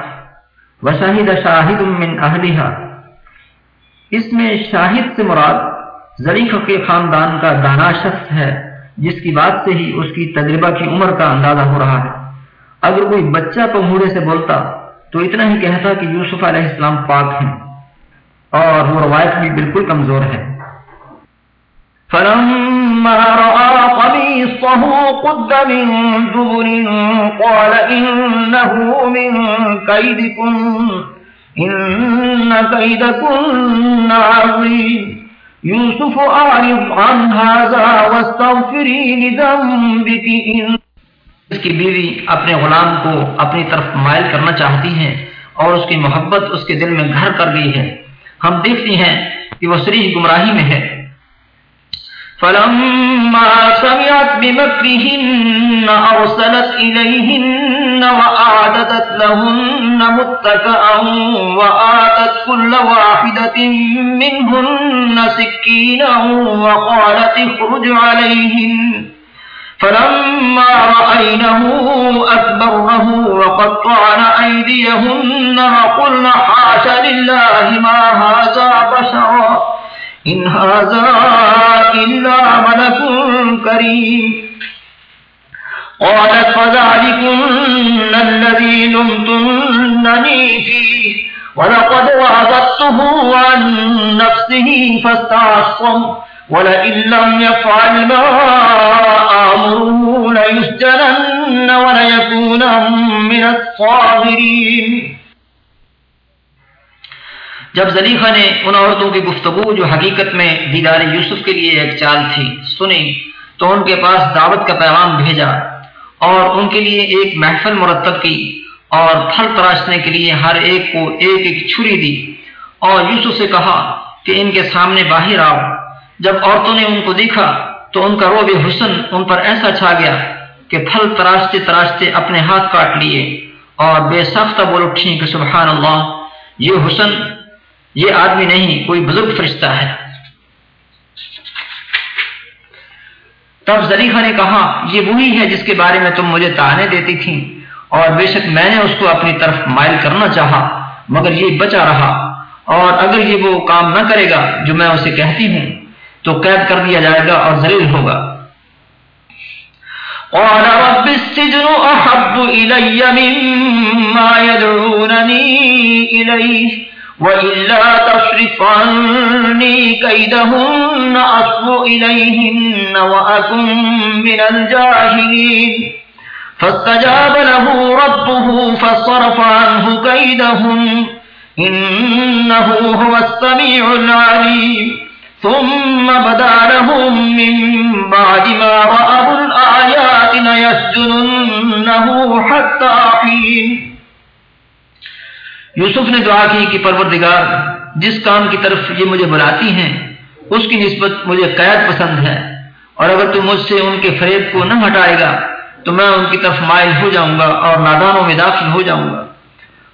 Speaker 3: وشاہد شاہد من اہلیہ اس میں شاہد سے مراد ذریف کے خاندان کا دانا شخص ہے، جس کی بات سے ہی اس کی تجربہ کی عمر کا اندازہ ہو رہا ہے۔ اگر کوئی بچہ پموڑے سے بولتا، تو اتنا ہی کہتا کہ یوسف علیہ السلام پاک ہیں۔ اور وہ روایت بھی بالکل کمزور ہے۔
Speaker 1: فلما رأى قميصه قد من دبر قال إنه من كيدكم إن كيدكن عظيم. يوسف أعرض عن هذا واستغفري لذنبك. إن
Speaker 2: اس کی بیوی اپنے غلام کو اپنی طرف مائل کرنا چاہتی ہے اور اس کی محبت اس کے دل میں گھر کر گئی ہے. ہم دیکھتے ہیں کہ وہ سریح گمراہی میں ہے۔
Speaker 1: فلما سمعت بمكرهن أرسلت إليهن وأعددت لهن متكأا وآتت كل واحدة منهن سكينا وقالت اخرج عليهن. فلما رأينه أكبرنه وقطعن أيديهن وقلن حاش لله ما هذا بشرا. إن هذا إلا ملك كريم قالت فذلكن الذي لمتنني فيه ولقد وعدته عن نفسه فاستعصم ولئن لم يفعل ما آمره ليسجنن وليكون من الصاغرين
Speaker 2: جب زلیخہ نے ان عورتوں کی گفتگو جو حقیقت میں دیدار یوسف کے لیے ایک چال تھی سنی، تو ان کے پاس دعوت کا پیغام بھیجا اور ان کے لیے ایک محفل مرتب کی اور پھل تراشنے کے لیے ہر ایک کو ایک ایک چھری دی اور یوسف سے کہا کہ ان کے سامنے باہر آؤ۔ جب عورتوں نے ان کو دیکھا، تو ان کا روب حسن ان پر ایسا چھا گیا کہ پھل تراشتے تراشتے اپنے ہاتھ کاٹ لیے اور بے سختہ بول اٹھی کہ سبحان اللہ، یہ حسن یہ آدمی نہیں، کوئی بزرگ فرشتہ ہے۔ تب زلیخہ نے کہا، یہ وہی ہے جس کے بارے میں تم مجھے تانے دیتی تھی۔ اور بے شک میں نے اس کو اپنی طرف مائل کرنا چاہا، مگر یہ بچا رہا۔ اور اگر یہ وہ کام نہ کرے گا، جو میں اسے کہتی ہوں، تو قید کر دیا جائے گا اور ذلیل ہوگا۔
Speaker 1: قال رب السجن أحب إلي مما يدعونني إليه۔ وإلا تصرف عني كيدهن أصب فاستجاب له ربه فصرف عنه كيدهن إنه هو السميع العليم ثم بدا لهم من بعد ما رأوا الآيات ليسجننه حتى حين
Speaker 2: یوسف نے دعا کی کہ پروردگار، جس کام کی طرف یہ مجھے بلاتی ہیں، اس کی نسبت مجھے قید پسند ہے۔ اور اگر تم مجھ سے ان کے فریب کو نہ ہٹائے گا، تو میں ان کی طرف مائل ہو جاؤں گا اور نادانوں میں داخل ہو جاؤں گا۔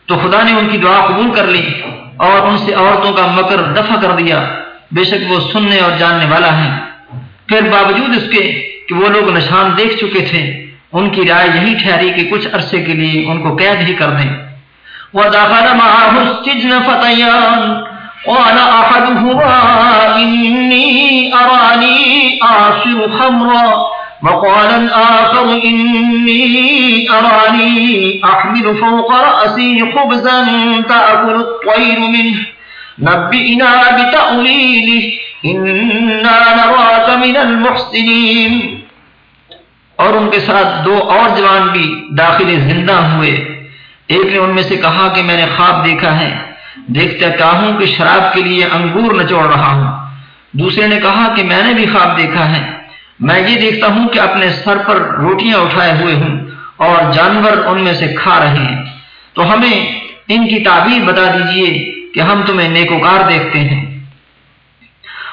Speaker 2: تو خدا نے ان کی دعا قبول کر لی اور ان سے عورتوں کا مکر دفع کر دیا۔ بے شک وہ سننے اور جاننے والا ہے پھر باوجود اس کے کہ وہ لوگ نشان دیکھ چکے تھے، ان کی رائے یہی ٹھہری کہ کچھ عرصے کے لیے ان کو قید ہی کر دیں۔
Speaker 1: ودخل معه السجن فتيان قال أحدهما إني أراني أعصر خمرا وقال الآخر إني أراني أحمل فوق رأسي خبزا تأكل الطير منه نبئنا بتأويله إنا نراك من المحسنين
Speaker 2: اور ان کے ساتھ دو اور جوان بھی داخل زندہ ہوئے ایک نے ان میں سے کہا کہ میں نے خواب دیکھا ہے۔ دیکھتا کیا ہوں کہ شراب کے لیے انگور نچوڑ رہا ہوں۔ دوسرے نے کہا کہ میں نے بھی خواب دیکھا ہے۔ میں یہ دیکھتا ہوں کہ اپنے سر پر روٹیاں اٹھائے ہوئے ہوں اور جانور ان میں سے کھا رہے ہیں۔ تو ہمیں ان کی تعبیر بتا دیجیے کہ ہم تمہیں نیکوکار دیکھتے ہیں۔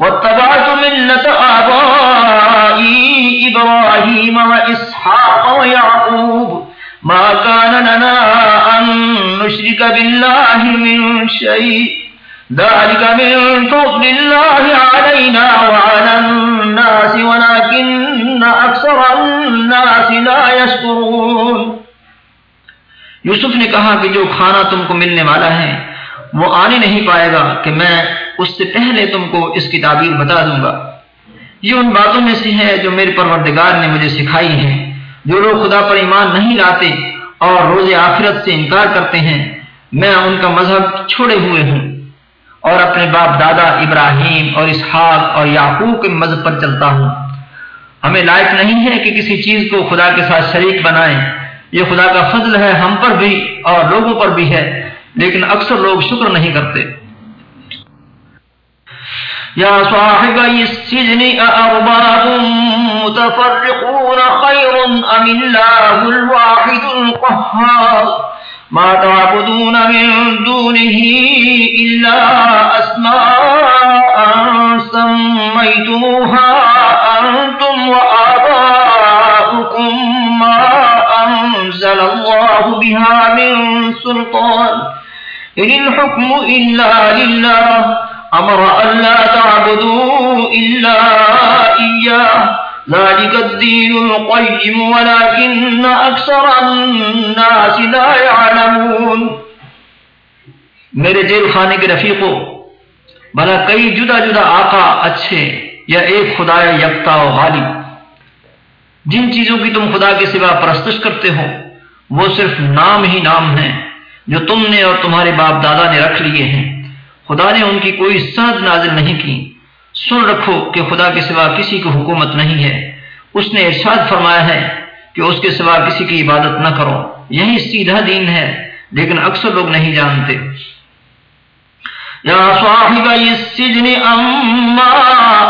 Speaker 1: واتبعت ملة آبائي إبراهيم وإسحاق ويعقوب. ما كان لنا أن نشرك بالله من شيء. ذلك من فضل الله علينا وعلى الناس، ولكن أكثر الناس لا يشكرون.
Speaker 3: یوسف نے کہا کہ جو کھانا تم کو ملنے والا ہے وہ آنے نہیں پائے گا کہ میں اس سے پہلے تم کو اس کی تعبیر بتا دوں گا۔ یہ ان باتوں میں سے ہے جو میرے پروردگار نے مجھے سکھائی ہیں، جو لوگ خدا پر ایمان نہیں لاتے اور روز آخرت سے انکار کرتے ہیں۔ میں ان کا مذہب چھوڑے ہوئے ہوں اور اپنے باپ دادا ابراہیم اور اسحاق اور یعقوب کے مذہب پر چلتا ہوں۔ ہمیں لائق نہیں ہے کہ کسی چیز کو خدا کے ساتھ شریک بنائیں۔ یہ خدا کا فضل ہے ہم پر بھی اور لوگوں پر بھی ہے۔ لیکن اکثر لوگ شکر نہیں کرتے۔
Speaker 1: یا صاحب السجن أأرباب متفرقون خير أم الله الواحد القهار؟ ما تعبدون من دونه إلا أسماء سميتموها أنتم وآباؤكم ما أنزل الله بها من سلطان إن الحكم إلا لله أمر أن لا تعبدوا إلا إياه ذلك الدين القيم ولكن أكثر الناس لا يعلمون
Speaker 3: میرے جیل خانے کے رفیقوں بھلا کئی جدا جدا آقا اچھے یا ایک خدا یکتا و غالب، جن چیزوں کی تم خدا کے سوا پرستش کرتے ہو، وہ صرف نام ہی نام ہیں۔ جو تم نے اور تمہارے باپ دادا نے رکھ لیے ہیں۔ خدا نے ان کی کوئی سند نازل نہیں کی۔ سن رکھو کہ خدا کے سوا کسی کو حکومت نہیں ہے۔ اس نے ارشاد فرمایا ہے کہ اس کے سوا کسی کی عبادت نہ کرو۔ یہی سیدھا دین ہے، لیکن اکثر لوگ نہیں جانتے۔
Speaker 1: یا صاحب السجن اما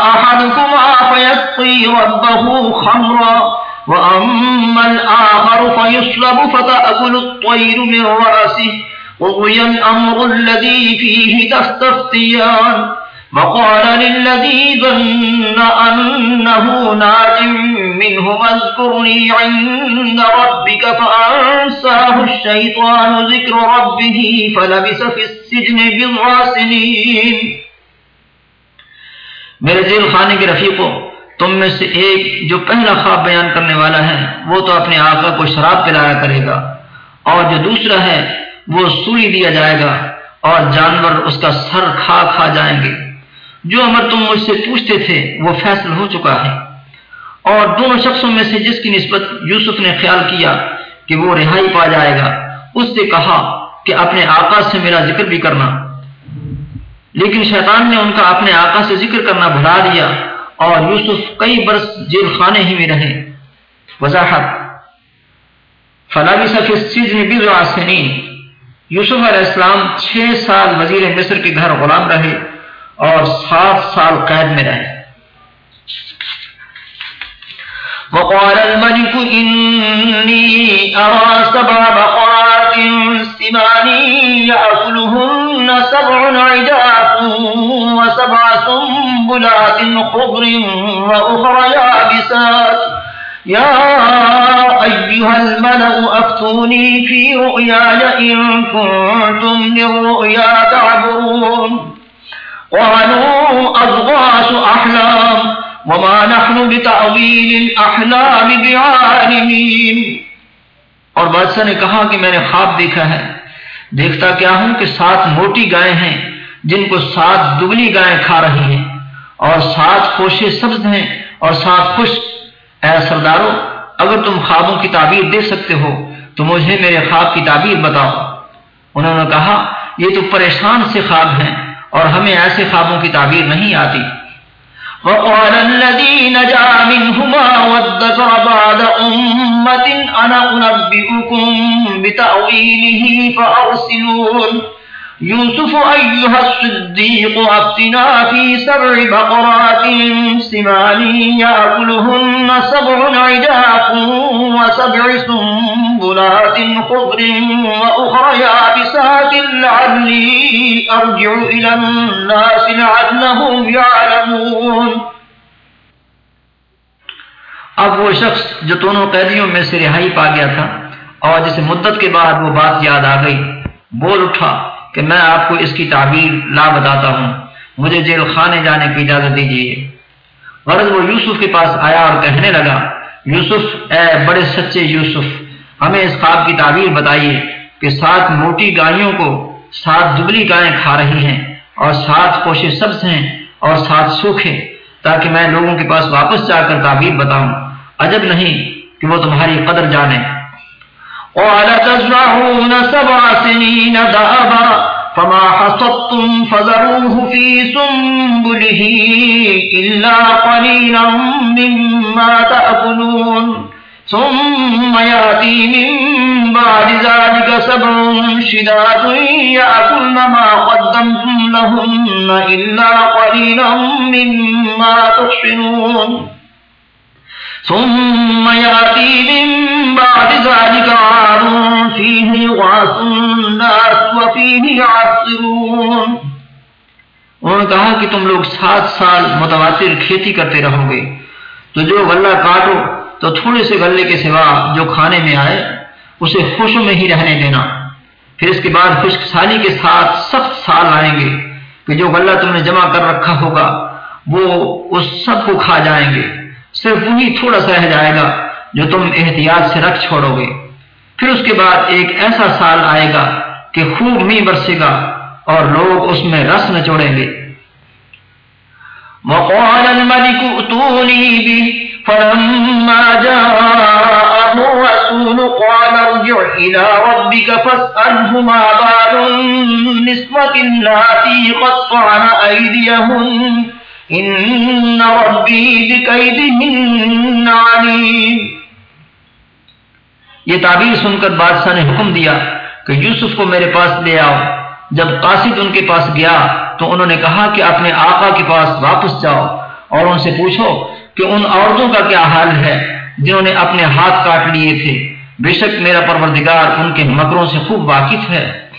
Speaker 1: احدكما فيسقي ربه خمرا۔ واما الاخر فيصلب فتأكل الطير من رأسه وضي الأمر الذي فيه تستفتيان وقال للذي ظن أنه ناج منه اذكرني عند ربك فأنساه الشيطان ذكر ربه فلبس في السجن بضع سنين۔
Speaker 3: میرے جیل خانے کے رفیقوں تم میں سے ایک جو پہلا خواب بیان کرنے والا ہے، وہ تو اپنے آقا کو شراب پلایا کرے گا۔ اور جو دوسرا ہے، وہ سوئی دیا جائے گا اور جانور اس کا سر کھا کھا جائیں گے۔ جو امر تم مجھ سے پوچھتے تھے، وہ فیصل ہو چکا ہے۔ اور دونوں شخصوں میں سے جس کی نسبت یوسف نے خیال کیا کہ وہ رہائی پا جائے گا، اس سے کہا کہ اپنے آقا سے میرا ذکر بھی کرنا۔ لیکن شیطان نے ان کا اپنے آقا سے ذکر کرنا بھلا دیا۔ اور یوسف کئی برس جیل خانے ہی میں رہے۔ وضاحت فلاحی سفید بھی یوسف علیہ السلام چھ سال وزیر مصر کے گھر غلام رہے اور سات سال قید میں رہے۔
Speaker 1: وقال الملك إني أرى سبع بقرات سمان يأكلهن سبع عجاف وسبع سنبلات خضر وأخرى يابسات يا أيها الملأ أفتوني في رؤياي إن كنتم للرؤيا تعبرون قالوا أضغاث أحلام وما نحن بتأويل الأحلام بعالمين
Speaker 3: اور بادشاہ نے کہا کہ میں نے خواب دیکھا ہے۔ دیکھتا کیا ہوں کہ سات موٹی گائے ہیں جن کو سات دگلی گائیں کھا رہی ہیں۔ اور سات خوشے سبز ہیں اور سات خشک اے سردارو، اگر تم خوابوں کی تعبیر دے سکتے ہو، تو مجھے میرے خواب کی تعبیر بتاؤ۔ انہوں نے کہا، یہ تو پریشان سے خواب ہیں اور ہمیں ایسے خوابوں کی تعبیر نہیں آتی۔
Speaker 1: وقال الذي نجا منهما وادكر بعد أمة أنا أنبئكم بتأويله فأرسلون يوسف أيها الصديق، أفتنا في سبع بقرات سمان يأكلهن سبع عجاف وسبع سنبلات خضر وأخرى يابسات لعلي أرجع إلى الناس لعلهم يعلمون.
Speaker 3: اب وہ شخص جو دونوں قیدیوں میں سے رہائی پا گیا تھا اور جسے مدت کے بعد وہ بات یاد آ گئی، بول اٹھا۔ کہ میں آپ کو اس کی تعبیر لا بتاتا ہوں۔ مجھے جیل خانے جانے کی اجازت دیجیے غرض وہ یوسف کے پاس آیا اور کہنے لگا، یوسف، اے بڑے سچے یوسف، ہمیں اس خواب کی تعبیر بتائیے کہ سات موٹی گائیوں کو سات دبلی گائیں کھا رہی ہیں اور سات کوشے سبز ہیں اور سات سوکھے تاکہ میں لوگوں کے پاس واپس جا کر تعبیر بتاؤں۔ عجب نہیں کہ وہ تمہاری قدر جانے۔
Speaker 1: قال تزرعون سبع سنين دابا فما حصدتم فذروه في سنبله إلا قليلا مما تأكلون. ثم يأتي من بعد ذلك سبع شداد يأكلن ما قدمتم لهن إلا قليلا مما تحسنون ثم يأتي من بعد ذلك عام فيه غاث الناس وفيه عصرون
Speaker 3: انہوں نے کہا کہ تم لوگ سات سال متواتر کھیتی کرتے رہو گے۔ تو جو غلہ کاٹو، تو تھوڑے سے غلے کے سوا جو کھانے میں آئے، اسے خوش میں ہی رہنے دینا۔ پھر اس کے بعد خشک سالی کے ساتھ سخت سال آئیں گے کہ جو غلہ تم نے جمع کر رکھا ہوگا، وہ اس سب کو کھا جائیں گے۔ صرف وہی تھوڑا سا رہ جائے گا جو تم احتیاط سے رکھ چھوڑو گے۔ پھر اس کے بعد ایک ایسا سال آئے گا کہ خوب می برسے گا اور لوگ اس میں رس نچوڑیں گے۔
Speaker 1: وقال الملك اتوني به، فلما جاءه الرسول قال ارجع إلى ربك فاسأله ما بال النسوة التي قطعن أيديهن. إن ربي بكيدهن عليم.
Speaker 3: یہ تعبیر سن کر بادشاہ نے حکم دیا کہ یوسف کو میرے پاس لے آؤ۔ جب قاصد ان کے پاس گیا تو انہوں نے کہا کہ اپنے آقا کے پاس واپس جاؤ اور ان سے پوچھو کہ ان عورتوں کا کیا حال ہے جنہوں نے اپنے ہاتھ کاٹ لیے تھے۔ بے شک میرا پروردگار ان کے مکروں سے خوب واقف ہے۔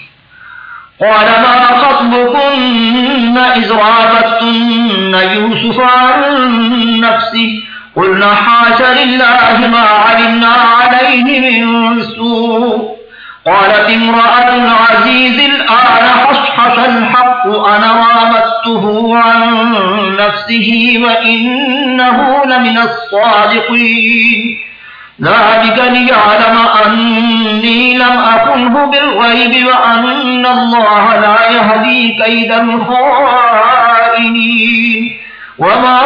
Speaker 1: قال ما خطبكن إذ راوتن يوسف عن نفسه قلنا حاش لله ما علمنا عليه من سوء قالت امرأة العزيز الآن حصحص الحق أنا رامته عن نفسه وإنه لمن الصادقين ذلك ليعلم أني لم أكنه بالغيب وأن الله لا يهدي كيد الخائنين وما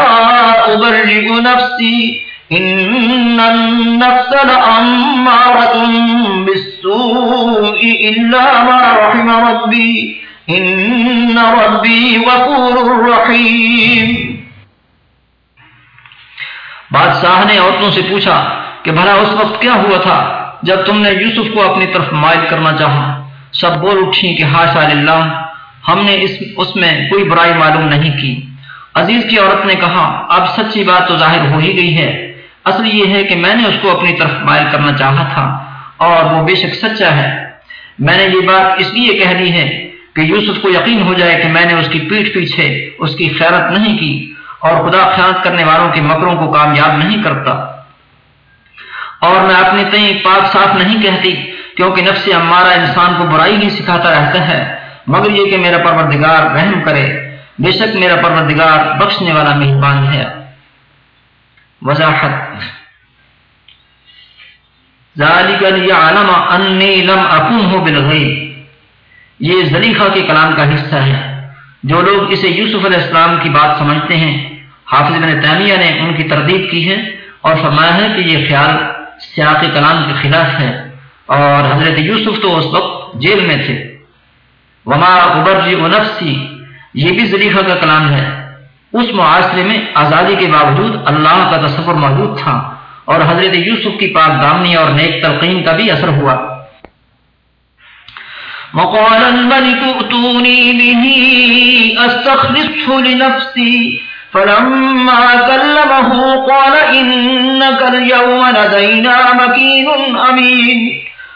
Speaker 1: أبرئ نفسي، إن النفس لأمارة بالسوء إلا ما رحم ربي. إن ربي غفور رحيم.
Speaker 3: بادشاہ نے عورتوں سے پوچھا کہ بھلا اس وقت کیا ہوا تھا جب تم نے یوسف کو اپنی طرف مائل کرنا چاہا؟ سب بول اٹھی کہ ہاشا اللہ ہم نے اس اس میں کوئی برائی معلوم نہیں کی۔ عزیز کی عورت نے کہا، اب سچی بات تو ظاہر ہو ہی گئی ہے۔ اصل یہ ہے کہ میں نے اس کو اپنی طرف مائل کرنا چاہا تھا اور وہ بے شک سچا ہے۔ میں نے یہ بات اس لیے کہہ دی ہے کہ یوسف کو یقین ہو جائے کہ میں نے اس کی پیٹھ پیچھے اس کی خیرت نہیں کی اور خدا خیانت کرنے والوں کے مکروں کو کامیاب نہیں کرتا۔ اور میں اپنے تئیں پاک صاف نہیں کہتی، کیونکہ نفس ہمارا انسان کو برائی ہی سکھاتا رہتا ہے۔ مگر یہ کہ میرا پروردگار رحم کرے، بے شک میرا پروردگار بخشنے والا مہربان ہے۔ وضاحت۔ یہ زلیخہ کے کلام کا حصہ ہے۔ جو لوگ اسے یوسف علیہ السلام کی بات سمجھتے ہیں، حافظ بن تیمیہ نے ان کی تردید کی ہے اور فرمایا ہے کہ یہ خیال سیاق کلام کے خلاف ہے۔ اور حضرت یوسف تو اس وقت جیل میں تھے۔ وما ابرجی و نفسی یہ بھی زلیخہ کا کلام ہے۔ اس معاشرے میں آزادی کے باوجود اللہ کا تصور موجود تھا اور حضرت یوسف کی پاک دامنی اور نیک تلقین کا بھی اثر ہوا۔
Speaker 1: وقال الملك ائتوني به أستخلصه لنفسي فلما كلمه قال إنك اليوم لدينا مكين أمين۔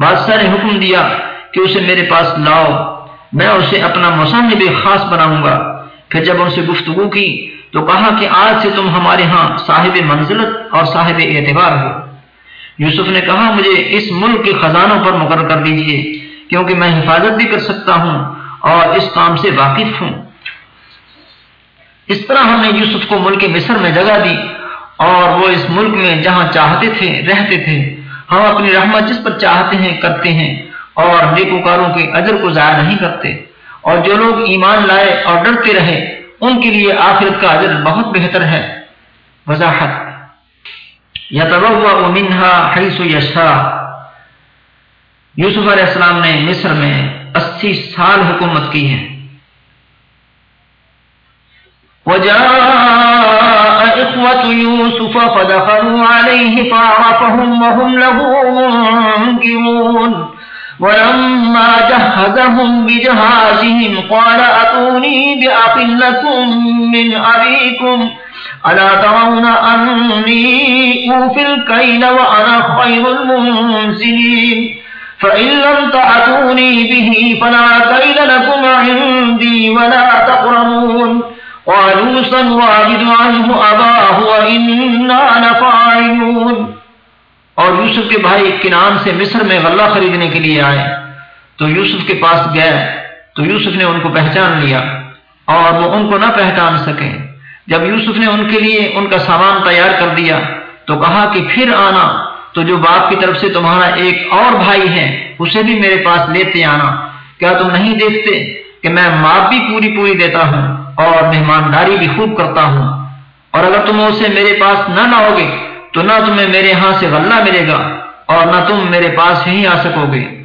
Speaker 3: بادشاہ نے حکم دیا کہ اسے میرے پاس لاؤ، میں اسے اپنا مصاحب خاص بناؤں گا۔ پھر جب ان سے گفتگو کی تو کہا کہ آج سے تم ہمارے ہاں صاحب منزلت اور صاحب اعتبار ہو۔ یوسف نے کہا، مجھے اس ملک کے خزانوں پر مقرر کر دیجیے، کیونکہ میں حفاظت بھی کر سکتا ہوں اور اس کام سے واقف ہوں۔ اس طرح ہم نے یوسف کو ملک مصر میں جگہ دی اور وہ اس ملک میں جہاں چاہتے تھے، رہتے تھے۔ ہم اپنی رحمت جس پر چاہتے ہیں کرتے ہیں اور نیکوکاروں کے اجر کو ضائع نہیں کرتے۔ اور جو لوگ ایمان لائے اور ڈرتے رہے، ان کے لیے آخرت کا اجر بہت بہتر ہے۔ وضاحت۔ یتبوأ منها حیث یشا یوسف علیہ السلام نے مصر میں اسی سال حکومت کی ہے۔
Speaker 1: وجاء إخوة يوسف فدخلوا عليه فعرفهم وهم له منكرون. ولما جهزهم بجهازهم قال أتوني بأخ لكم من أبيكم؟ ألا ترون أني أوفي الكيل وأنا خير المنزلين. فإن لم تعتوني به فلا كيل لكم عندي ولا تقرمون قالوا سنواجد عنه أباه وإنا لفاعلون۔
Speaker 3: اور یوسف کے بھائی کنان سے مصر میں غلہ خریدنے کے لیے آئے۔ تو یوسف کے پاس گئے۔ تو یوسف نے ان کو پہچان لیا اور وہ ان کو نہ پہچان سکے۔ جب یوسف نے ان کے لیے ان کا سامان تیار کر دیا تو کہا کہ پھر آنا۔ تو جو باپ کی طرف سے تمہارا ایک اور بھائی ہے، اسے بھی میرے پاس لیتے آنا۔ کیا تم نہیں دیکھتے کہ میں ماپ بھی پوری پوری دیتا ہوں؟ اور مہمانداری بھی خوب کرتا ہوں۔ اور اگر تم اسے میرے پاس نہ لاؤ گے تو نہ تمہیں میرے ہاں سے غلہ ملے گا اور نہ تم میرے پاس ہی آ سکو گے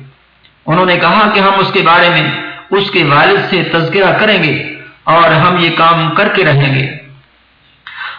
Speaker 3: انہوں نے کہا کہ ہم اس کے بارے میں اس کے والد سے تذکرہ کریں گے اور ہم یہ کام کر کے رہیں گے۔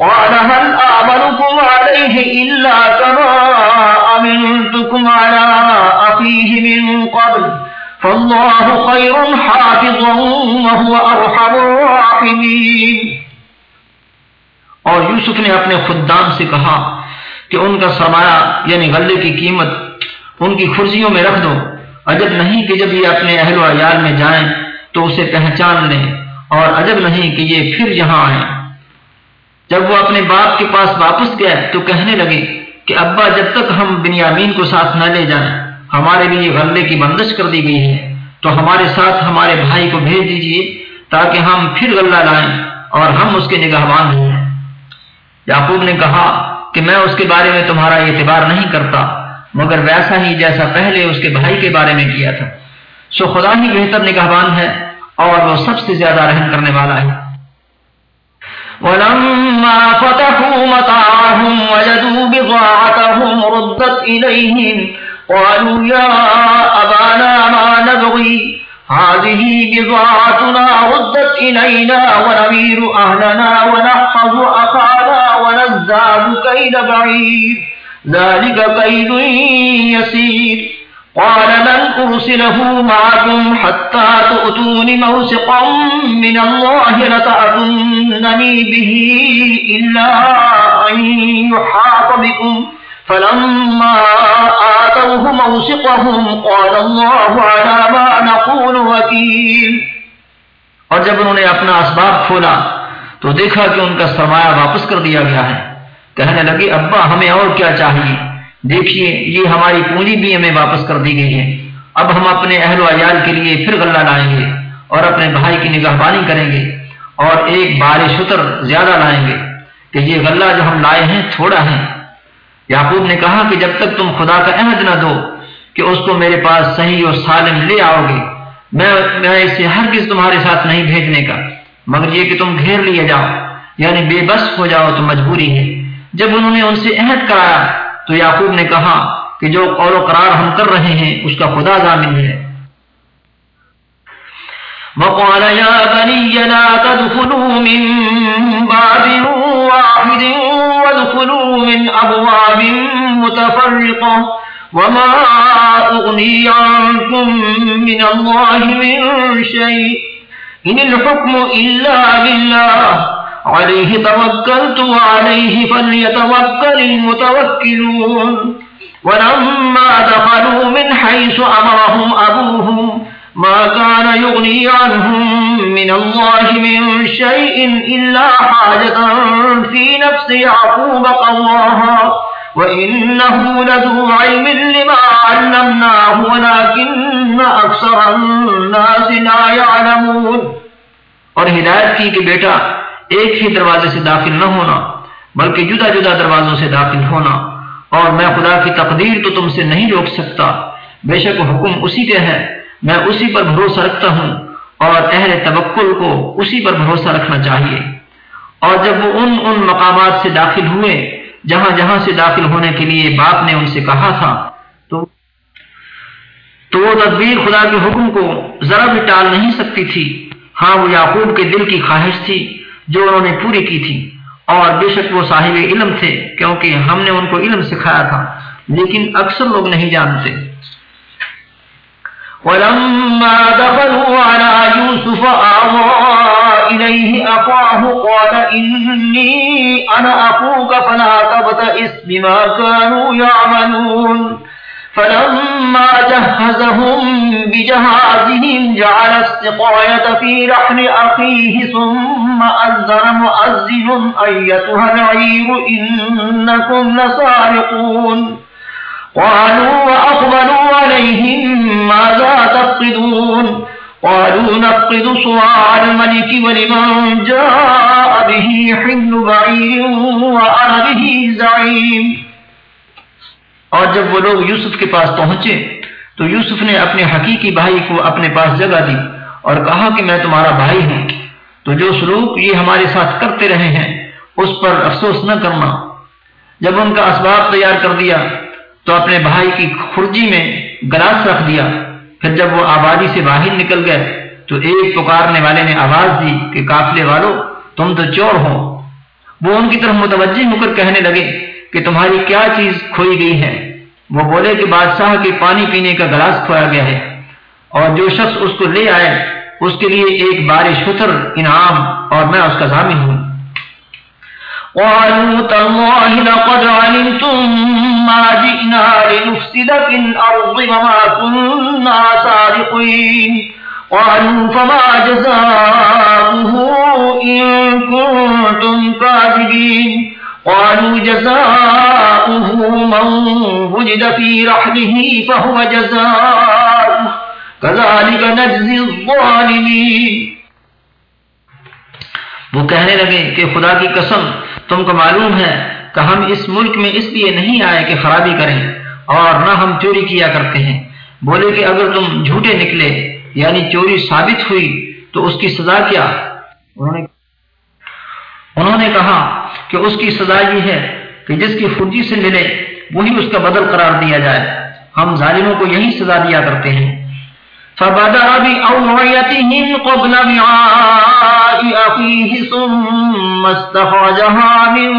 Speaker 1: قال هل أعملكم عليه إلا كما أمنتكم على أخيه من قبل؟ فالله خير حافظا وهو أرحم الراحمين.
Speaker 3: اور یوسف نے اپنے خدام سے کہا کہ ان کا سرمایہ یعنی غلے کی قیمت ان کی خرسیوں میں رکھ دو۔ عجب نہیں کہ جب یہ اپنے اہل و عیال میں جائیں تو اسے پہچان لیں اور عجب نہیں کہ یہ پھر یہاں آئیں۔ جب وہ اپنے باپ کے پاس واپس گیا تو کہنے لگے کہ ابا، جب تک ہم بنیامین کو ساتھ نہ لے جائیں، ہمارے لیے غلے کی بندش کر دی گئی ہے، تو ہمارے ساتھ ہمارے بھائی کو بھیج دیجیے تاکہ ہم پھر غلہ لائیں اور ہم اس کے نگہبان ہوں۔ یعقوب نے کہا کہ میں اس کے بارے میں تمہارا اعتبار نہیں کرتا، مگر ویسا ہی جیسا پہلے اس کے بھائی کے بارے میں کیا تھا۔ سو خدا ہی بہتر نگہبان ہے اور وہ سب سے زیادہ رحم کرنے والا ہے۔
Speaker 1: ولما فتحوا متاعهم وجدوا بضاعتهم ردت إليهم، قالوا يا أبانا ما نبغي؟ هذه بضاعتنا ردت إلينا ونمير أهلنا ونحفظ أخانا ونزداد كيد بعيد ذلك كيد يسير. قال لن أرسله معكم حتى تؤتون موسقا من الله لتأتون لتأتنني به إلا أن يحاط بكم فلما آتوه موسقهم قال الله على ما يكون وكيل۔
Speaker 2: اور جب انہوں نے اپنا اسباب کھولا تو دیکھا کہ ان کا سرمایہ واپس کر دیا گیا ہے۔ کہنے لگے، ابا، ہمیں اور کیا چاہیے؟ دیکھیے، یہ ہماری پونجی بھی ہمیں واپس کر دی گئی ہے۔ اب ہم اپنے اہل و عیال کے لیے پھر غلہ لائیں گے اور اپنے بھائی کی نگہبانی کریں گے۔ اور ایک بار شتر زیادہ لائیں گے کہ یہ غلہ جو ہم لائے ہیں تھوڑا ہے یعقوب نے کہا کہ جب تک تم خدا کا عہد نہ دو کہ اس کو میرے پاس صحیح اور سالم لے آؤ گے، میں میں اسے ہر کس تمہارے ساتھ نہیں بھیجنے کا۔ مگر یہ کہ تم گھیر لیے جاؤ یعنی بے بس ہو جاؤ تو مجبوری ہے۔ جب انہوں نے ان سے عہد کرایا تو یعقوب نے کہا کہ جو قول و قرار ہم کر رہے ہیں، اس کا خدا ضامن ہے۔
Speaker 1: وقال يا بني لا تدخلوا من باب واحد وادخلوا من أبواب متفرقة وما أغني عنكم من الله من شيء إن الحكم إلا بالله عليه توكلت وعليه فليتوكل المتوكلون ولما دخلوا من حيث أمرهم أبوهم ما كان يغني عنهم من الله من شيء إلا حاجة في نفس يعقوب قواها وإنه لذو علم لما علمناه، ولكن أكثر الناس لا يعلمون.
Speaker 2: اور ہدایت کی کہ بیٹا، ایک ہی دروازے سے داخل نہ ہونا، بلکہ جدا جدا دروازوں سے داخل ہونا۔ اور میں خدا کی تقدیر تو تم سے نہیں روک سکتا۔ بے شک حکم اسی کے ہے میں اسی پر بھروسہ رکھتا ہوں اور اہل تبکل کو اسی پر بھروسہ رکھنا چاہیے۔ اور جب وہ ان ان مقامات سے داخل ہوئے، جہاں جہاں سے داخل ہونے کے لیے باپ نے ان سے کہا تھا، تو تو وہ تدبیر خدا کے حکم کو ذرا بھی ٹال نہیں سکتی تھی۔ ہاں وہ یعقوب کے دل کی خواہش تھی جو انہوں نے پوری کی تھی۔ اور بے شک وہ صاحب علم تھے، کیونکہ ہم نے ان کو علم سکھایا تھا، لیکن اکثر لوگ نہیں جانتے۔
Speaker 1: ولما دخلوا على يوسف آوى إليه أخاه قال إني أنا أخوك فلا تبتئس بما كانوا يعملون. فلما جهزهم بجهازهم جعل السقاية في رحل أخيه ثم أذن مؤذن أيتها العير إنكم لسارقون. قالوا وأقبلوا عليهم ماذا تفقدون؟ قالوا نفقد صواع الملك ولمن جاء به حمل بعير وأنا به زعيم.
Speaker 2: اور جب وہ لوگ یوسف کے پاس پہنچے تو یوسف نے اپنے حقیقی بھائی کو اپنے پاس جگہ دی اور کہا کہ میں تمہارا بھائی ہوں۔ تو جو سلوک یہ ہمارے ساتھ کرتے رہے ہیں، اس پر افسوس نہ کرنا۔ جب ان کا اسباب تیار کر دیا تو اپنے بھائی کی خرجی میں گلاس رکھ دیا۔ پھر جب وہ آبادی سے باہر نکل گئے تو ایک پکارنے والے نے آواز دی کہ، قافلے والو، تم تو چور ہو۔ وہ ان کی طرف متوجہ ہو کر کہنے لگے کہ، تمہاری کیا چیز کھوئی گئی ہے؟ وہ بولے کہ، بادشاہ کے پانی پینے کا گلاس کھویا گیا ہے اور جو شخص اس کو لے آئے، اس کے لیے ایک بارش فتر انعام اور میں اس کا ضامن ہوں۔
Speaker 1: قالوا تالله لقد علمتم ما جئنا لنفسد في الأرض وما كنا سارقين قالوا فما جزاؤه إن كنتم كاذبين قالوا جزاؤه من وجد في رحله فهو جزاؤه كذلك نجزي الظالمين
Speaker 2: وہ کہنے لگے کہ خدا کی قسم، تم کو معلوم ہے کہ ہم اس ملک میں اس لیے نہیں آئے کہ خرابی کریں اور نہ ہم چوری کیا کرتے ہیں۔ بولے کہ اگر تم جھوٹے نکلے یعنی چوری ثابت ہوئی، تو اس کی سزا کیا؟ انہوں نے انہوں نے کہا کہ اس کی سزا یہ ہے کہ جس کی فرجی سے ملے، وہی اس کا بدل قرار دیا جائے۔ ہم ظالموں کو یہی سزا دیا کرتے ہیں۔
Speaker 1: فبدأ بأوعيتهم قبل وعاء أخيه ثم استخرجها من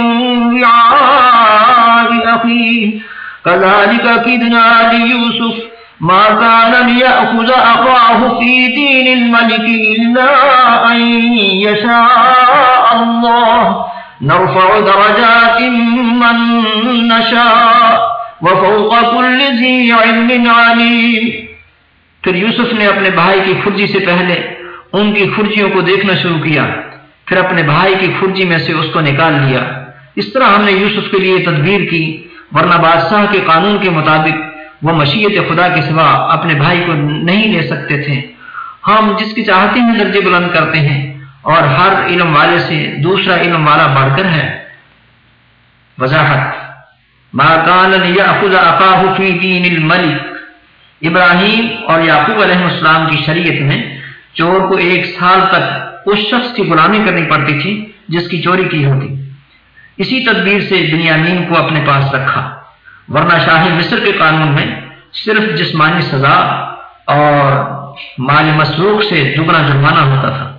Speaker 1: وعاء أخيه. كذلك كدنا ليوسف ما كان ليأخذ أخاه في دين الملك إلا أن يشاء الله. نرفع درجات من نشاء وفوق كل ذي علم عليم.
Speaker 3: پھر یوسف نے اپنے بھائی کی خرجی سے پہلے ان کی خرجیوں کو دیکھنا شروع کیا، پھر اپنے بھائی کی خرجی میں سے اس کو نکال لیا۔ اس طرح ہم نے یوسف کے لیے تدبیر کی، ورنہ بادشاہ کے قانون کے مطابق وہ مشیت خدا کے سوا اپنے بھائی کو نہیں لے سکتے تھے۔ ہم جس کی چاہتے ہیں درجے بلند کرتے ہیں اور ہر علم والے سے دوسرا علم والا بڑھ کر ہے۔ وضاحت ما كان ليأخذ أخاه في دين الملك ابراہیم اور یعقوب علیہ السلام کی شریعت میں چور کو ایک سال تک اس شخص کی غلامی کرنی پڑتی تھی جس کی چوری کی ہوتی۔ اسی تدبیر سے بنیامین کو اپنے پاس رکھا۔ ورنہ شاہی مصر کے قانون میں صرف جسمانی سزا اور مال مسروخ سے دگنا جرمانہ ہوتا تھا۔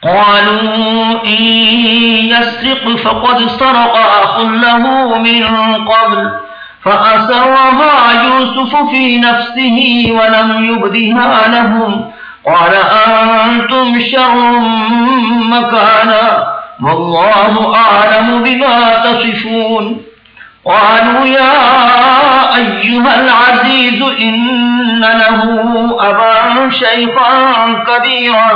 Speaker 1: قالوا إن يسرق فقد سرق أخ له من قبل۔ فأسرها يوسف في نفسه ولم يبدها لهم. قال، أنتم شر مكانا. والله أعلم بما تصفون. قالوا، يا أيها العزيز، إن له أبا شيخا كبيرا،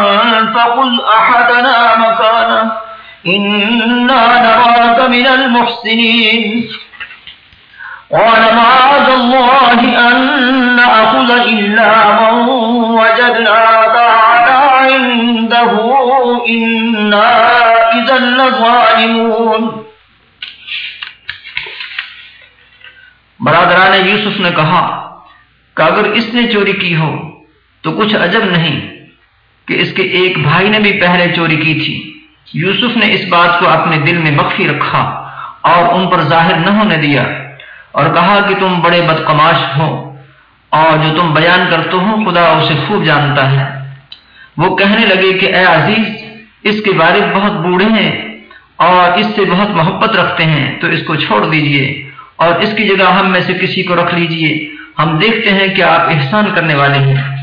Speaker 1: فقل أحدنا مكانا. إنا نراك من المحسنين. قال معاذ الله أن نأخذ إلا من وجدنا بعد عنده. إنا إذا لظالمون.
Speaker 3: برادران یوسف نے کہا کہ اگر اس نے چوری کی ہو تو کچھ عجب نہیں کہ اس کے ایک بھائی نے بھی پہلے چوری کی تھی۔ یوسف نے اس بات کو اپنے دل میں مخفی رکھا اور ان پر ظاہر نہ ہونے دیا۔ اور کہا کہ تم بڑے بدقماش ہو اور جو تم بیان کرتے ہو خدا اسے خوب جانتا ہے۔ وہ کہنے لگے کہ اے عزیز، اس کے والد بہت بوڑھے ہیں اور اس سے بہت محبت رکھتے ہیں، تو اس کو چھوڑ دیجیے۔ اور اس کی جگہ ہم میں سے کسی کو رکھ لیجیے۔ ہم دیکھتے ہیں کہ آپ احسان کرنے والے ہیں۔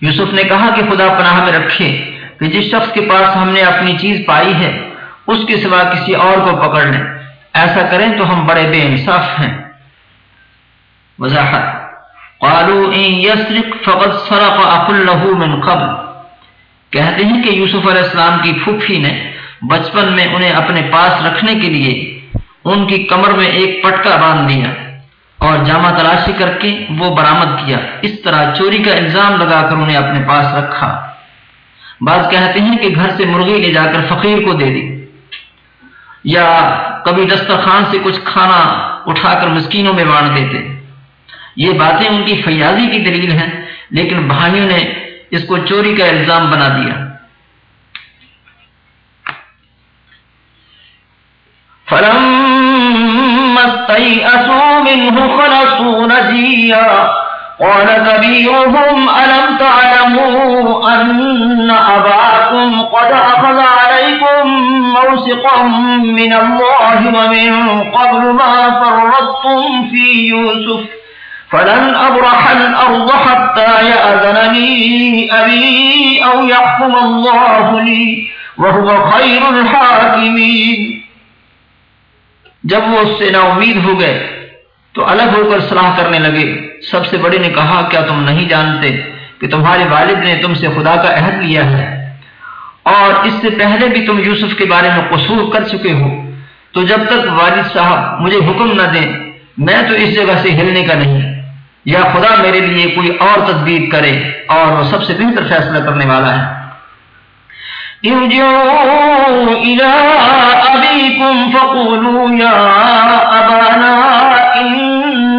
Speaker 3: یوسف نے کہا کہ خدا پناہ میں رکھے کہ جس شخص کے پاس ہم نے اپنی چیز پائی ہے، اس کے سوا کسی اور کو پکڑ لیں۔ ایسا کریں تو ہم بڑے بے انصاف ہیں۔ وضاحت۔ قالوا ان يسرق فقد سرق اخ له من قبل۔ کہتے ہیں کہ یوسف علیہ السلام کی پھوپھی نے بچپن میں انہیں اپنے پاس رکھنے کے لیے ان کی کمر میں ایک پٹکا باندھ دیا اور جامع تلاشی کر کے وہ برامد کیا۔ اس طرح چوری کا الزام لگا کر انہیں اپنے پاس رکھا۔ بعض کہتے ہیں کہ گھر سے مرغی لے جا کر فقیر کو دے دی۔ یا کبھی دسترخوان سے کچھ کھانا اٹھا کر مسکینوں میں بانٹ دیتے۔ یہ باتیں ان کی فیاضی کی دلیل ہیں، لیکن بھائیوں نے اس کو چوری کا الزام بنا دیا۔
Speaker 1: فلما استيئسوا منه خلصوا نجيا۔ قال كبيرهم ألم تعلموا أن أباكم قد أخذ عليكم موسقا من الله ومن قبل ما فرطتم في يوسف؟ فلن أبرح الأرض حتى يأذنني أبي أو يحكم الله لي، وهو خير الحاكمين.
Speaker 3: جب وہ اس سے نا امید ہو گئے تو الگ ہو کر صلاح کرنے لگے۔ سب سے بڑے نے کہا کیا تم نہیں جانتے کہ تمہارے والد نے تم سے خدا کا عہد لیا ہے؟ اور اس سے پہلے بھی تم یوسف کے بارے میں قصور کر چکے ہو۔ تو جب تک والد صاحب مجھے حکم نہ دیں، میں تو اس جگہ سے ہلنے کا نہیں۔ یا خدا میرے لیے کوئی اور تدبیر کرے اور وہ سب سے بہتر فیصلہ کرنے والا ہے۔
Speaker 1: ارجعوا إلى أبيكم فقولوا يا أبانا إن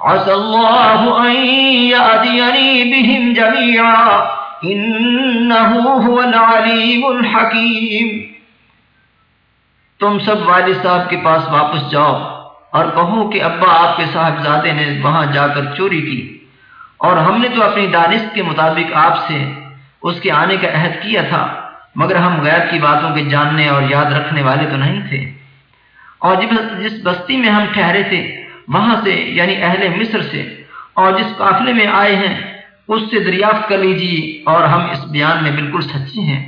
Speaker 1: عسى الله أن يأتيني بهم جميعا. إنه هو العليم الحكيم.
Speaker 3: تم سب والد صاحب کے پاس واپس جاؤ اور کہو کہ ابا آپ کے صاحبزادے نے وہاں جا کر چوری کی
Speaker 2: اور ہم نے تو اپنی دانست کے مطابق آپ سے اس کے آنے کا عہد کیا تھا، مگر ہم غیر کی باتوں کے جاننے اور یاد رکھنے والے تو نہیں تھے۔ اور جس بستی میں ہم ٹھہرے تھے وہاں سے یعنی اہل مصر سے، اور جس قافلے میں آئے ہیں، اس سے دریافت کر لیجیے اور ہم اس بیان میں بالکل سچی ہیں۔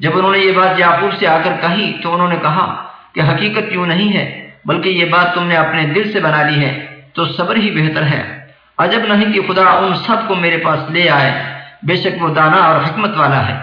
Speaker 2: جب انہوں نے یہ بات یعقوب سے آ کر کہی، تو انہوں نے کہا کہ حقیقت کیوں نہیں ہے، بلکہ یہ بات تم نے اپنے دل سے بنا لی ہے، تو صبر ہی بہتر ہے۔ عجب نہیں کہ خدا ان سب کو میرے پاس لے آئے، بے شک وہ دانا اور حکمت والا ہے۔